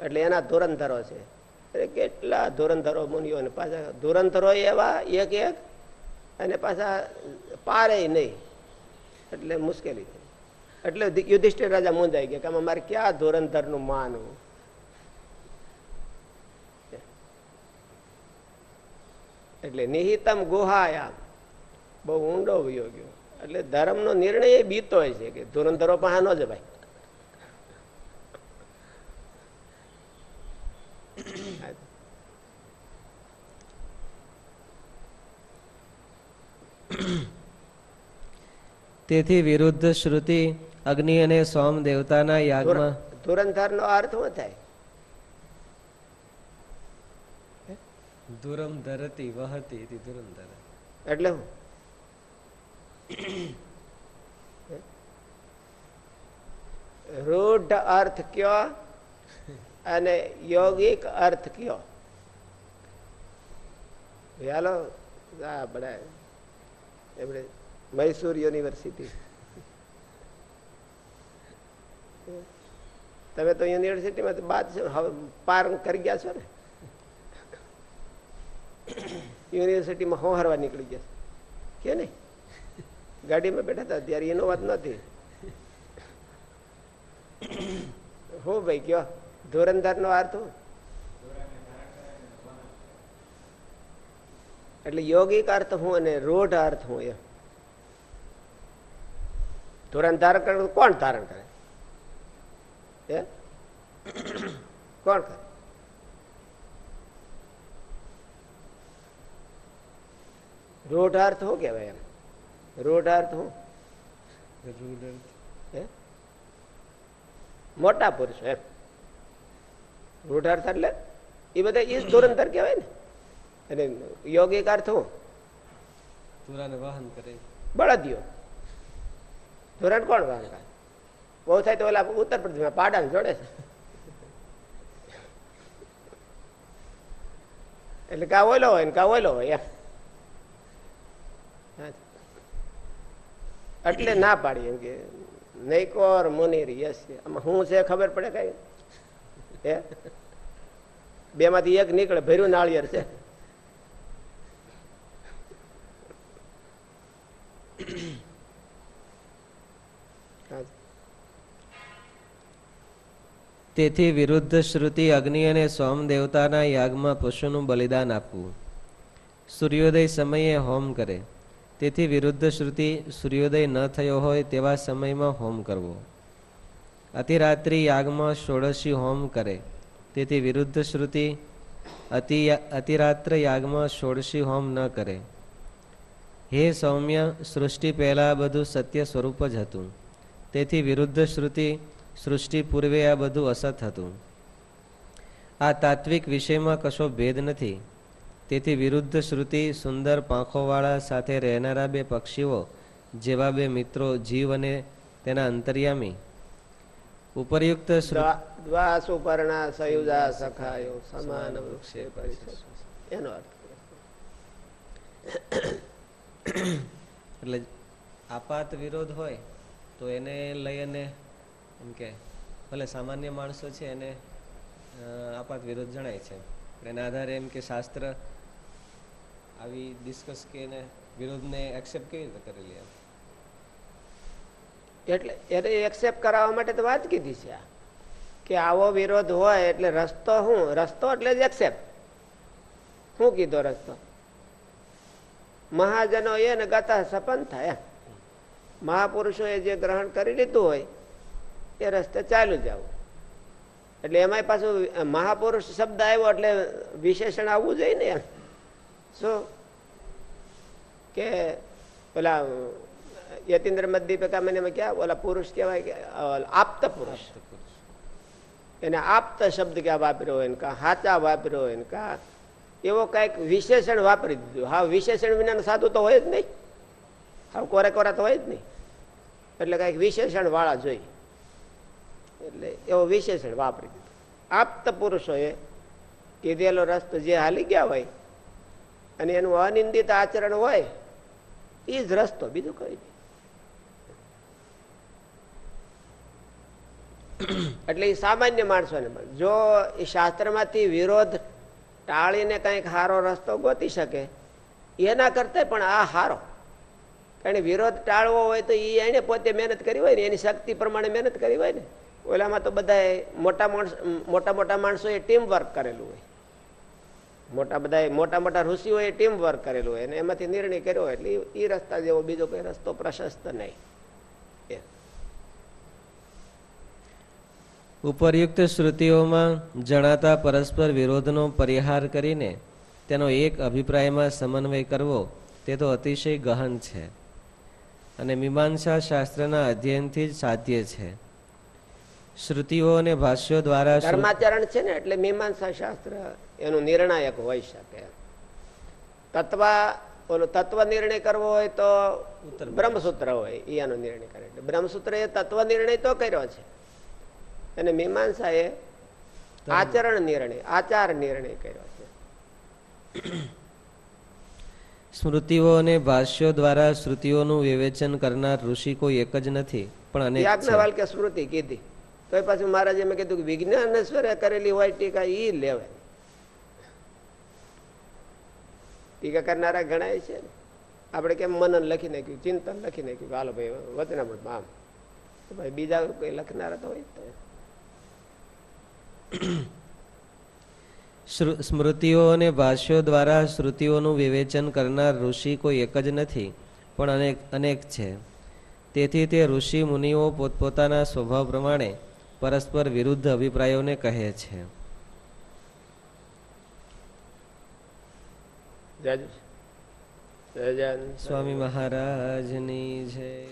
એટલે એના ધોરણધરો છે. એટલે કેટલા ધોરણધરો મુનિઓને પાછા ધોરણધરો એવા, એક એક, અને પાછા પારે નહીં. એટલે મુશ્કેલી થઈ એટલે યુધિષ્ઠિર રાજા મૂંઝાઈ ગયા કે આમાં મારે ક્યાં ધોરણધરનું માનવું? એટલે નિહિતમ ગુહાયામ. બહુ ઊંડો વયો ગયો એટલે ધર્મનો નિર્ણય એ બીતો હોય છે કે ધુરંધરો પાસે ન જવાય તેથી વિરુદ્ધ શ્રુતિ અગ્નિ અને સોમ દેવતાના યાગમાં ધુરંધર નો અર્થ શું થાય? ધુરમ ધરતી વહતી ઇતિ ધુરંધર. એટલે હું રૂઢ અર્થ કયો અને યોગિક અર્થ કયો? હાલો બધા મૈસૂર યુનિવર્સિટી. તમે તો યુનિવર્સિટીમાં બાદ છો હવે કરી ગયા છો ને? યુનિવર્સિટીમાં હોહરવા નીકળી ગયા કે નહીં? ગાડીમાં બેઠા હતા, ત્યારે એનો વાત નથી હો ભાઈ, કયો? ધોરણધાર નો અર્થ એટલે યોગિક અર્થ હું અને રૂઢ અર્થ હું એ. ધોરણ ધારણ કરે કોણ ધારણ કરે? હે? કોણ કરે? રૂઢાર્થ શું કહેવાય એમ. હે? મોટા પુરુષો એમ. રૂઢાર્થ એટલે એ બધા એ જ કહેવાય ને. અને યોગિક અર્થ હું? વાહન કરે. બળદિયો. ધોરણ કોણ વાહન કરે? બહુ થાય તો ઓલા ઉત્તર પ્રદેશમાં પાડાને જોડે છે. એટલે કા ઓલો હોય ને કા ઓલો હોય એમ. એટલે ના પાડી એમ કે, નૈકોર મુનિર યસ આમાં છે ખબર પડે કઈ? હે? બે માંથી એક નીકળે, ભર્યું નાળિયેર છે. તેથી વિરુદ્ધ શ્રુતિ અગ્નિ અને સોમ દેવતાના યાગમાં પશુનું બલિદાન આપવું. સૂર્યોદય સમયે હોમ કરે. તેથી વિરુદ્ધ શ્રુતિ સૂર્યોદય ન થયો હોય તેવા સમયમાં હોમ કરવો. અતિરાત્રિ યાગમાં ષોડશી હોમ કરે. તેથી વિરુદ્ધ શ્રુતિ અતિ અતિરાત્ર યાગમાં ષોડશી હોમ ન કરે. હે સૌમ્ય, સૃષ્ટિ પહેલાં બધું સત્ય સ્વરૂપ જ હતું. તેથી વિરુદ્ધ શ્રુતિ સૃષ્ટિ પૂર્વે આ બધું અસત હતું. આ તાત્વિક વિષયમાં કશો ભેદ નથી. તેથી વિરુદ્ધ શ્રુતિ સુંદર પાંખોવાળા સાથે રહેનારા બે પક્ષીઓ જેવા બે મિત્રો જીવ અને તેના અંતર્યામી. ઉપરયુક્ત દ્વા સયુજા સખાયો સમાન વૃક્ષે એનો અર્થ. એટલે આપાત વિરોધ હોય તો એને લઈ અને એમ કે ભલે સામાન્ય માણસો છે એને આપાત વિરોધ જણાય છે. એના આધારે એમ કે શાસ્ત્ર આવી ડિસ્કસ કે એને વિરોધને એક્સેપ્ટ કેવી રીતે કરેલી એમ? એટલે એને એક્સેપ્ટ કરાવવા માટે તો વાત કીધી છે કે આવો વિરોધ હોય એટલે રસ્તો શું? રસ્તો એટલે જ એક્સેપ્ટ શું કીધો રસ્તો? મહાજનો એ ને ગતા સપન થાય મહાપુરુષોએ જે ગ્રહણ કરી લીધું હોય, એ રસ્તે ચાલુ જવું. એટલે એમાં પાછું મહાપુરુષ શબ્દ આવ્યો એટલે વિશેષણ આવવું જોઈએ ને શું કે પેલા યતીન્દ્ર મદીપિકા મને ક્યાં ઓલા પુરુષ કહેવાય કે આપત પુરુષ એને આપત શબ્દ ક્યાં વાપર્યો હોય કા હાચા વાપર્યો હોય કા એવો કંઈક વિશેષણ વાપરી દીધું હા વિશેષણ વિના સાધુ તો હોય જ નહીં હા કોરે કોરા તો હોય જ નહીં એટલે કંઈક વિશેષણ વાળા જોઈ એટલે એવો વિશેષણ વાપરી દીધું આપત પુરુષોએ કીધેલો રસ્તો જે હાલી ગયા હોય અને એનું અનિંદિત આચરણ હોય એ જ રસ્તો. બીજું કઈ એટલે એ સામાન્ય માણસોને જો એ શાસ્ત્રમાંથી વિરોધ ટાળીને કંઈક સારો રસ્તો ગોતી શકે, એના કરતા પણ આ સારો કારણ વિરોધ ટાળવો હોય તો એ એને પોતે મહેનત કરી હોય ને, એની શક્તિ પ્રમાણે મહેનત કરી હોય ને. ઓલામાં તો બધા મોટા માણસ, મોટા મોટા માણસો એ ટીમ વર્ક કરેલું હોય. મોટા બધા મોટા મોટા ઋષિઓએ ટીમ વર્ક કરેલું હોય અને એમાંથી નિર્ણય કર્યો એટલે એ રસ્તા જેવો બીજો કોઈ રસ્તો પ્રશસ્ત નહીં. ઉપરયુક્ત શ્રુતિઓમાં જણાતા પરસ્પર વિરોધનો પરિહાર કરીને તેનો એક અભિપ્રાયમાં સમન્વય કરવો તે તો અતિશય ગહન છે. અને મીમાંસા શાસ્ત્રના અધ્યયનથી જ સાધ્ય છે. શ્રુતિઓ અને ભાષ્યો દ્વારા ધર્માચરણ છે ને એટલે મીમાંસા શાસ્ત્ર એનું નિર્ણાયક હોઈ શકે. તત્વ ઓલો તત્વ નિર્ણય કરવો હોય તો બ્રહ્મસૂત્ર હોય એનો નિર્ણય કરે. એટલે બ્રહ્મસૂત્ર એ તત્વ નિર્ણય તો કર્યો છે. અને મીમાંસા એ આચરણ નિર્ણય આચાર નિર્ણય કર્યો છે. સ્મૃતિઓ અને ભાષ્યો દ્વારા શ્રુતિઓનું વિવેચન કરનાર ઋષિ કોઈ એક જ નથી પણ અનેક યાજ્ઞવલ્કે સ્મૃતિ કીધી. તો પાછું મહારાજે મેં કીધું કે વિજ્ઞાનેશ્વરે કરેલી હોય ટીકા ઈ લેવાય. ટીકા કરનારા ઘણા છે. આપણે કેમ મનન લખી નાખ્યું, ચિંતન લખી નાખ્યું હાલો ભાઈ, વચનામૃત આમ. ભાઈ બીજા કોઈ લખનારા તો હોય. સ્મૃતિઓ અને ભાષ્યો દ્વારા શ્રુતિઓનું વિવેચન કરનાર ઋષિ કોઈ એક જ નથી, પણ અનેક અનેક છે. તેથી તે ઋષિ મુનિઓ પોતપોતાના સ્વભાવ પ્રમાણે પરસ્પર વિરુદ્ધ અભિપ્રાયોને કહે છે. સ્વામી મહારાજની જય.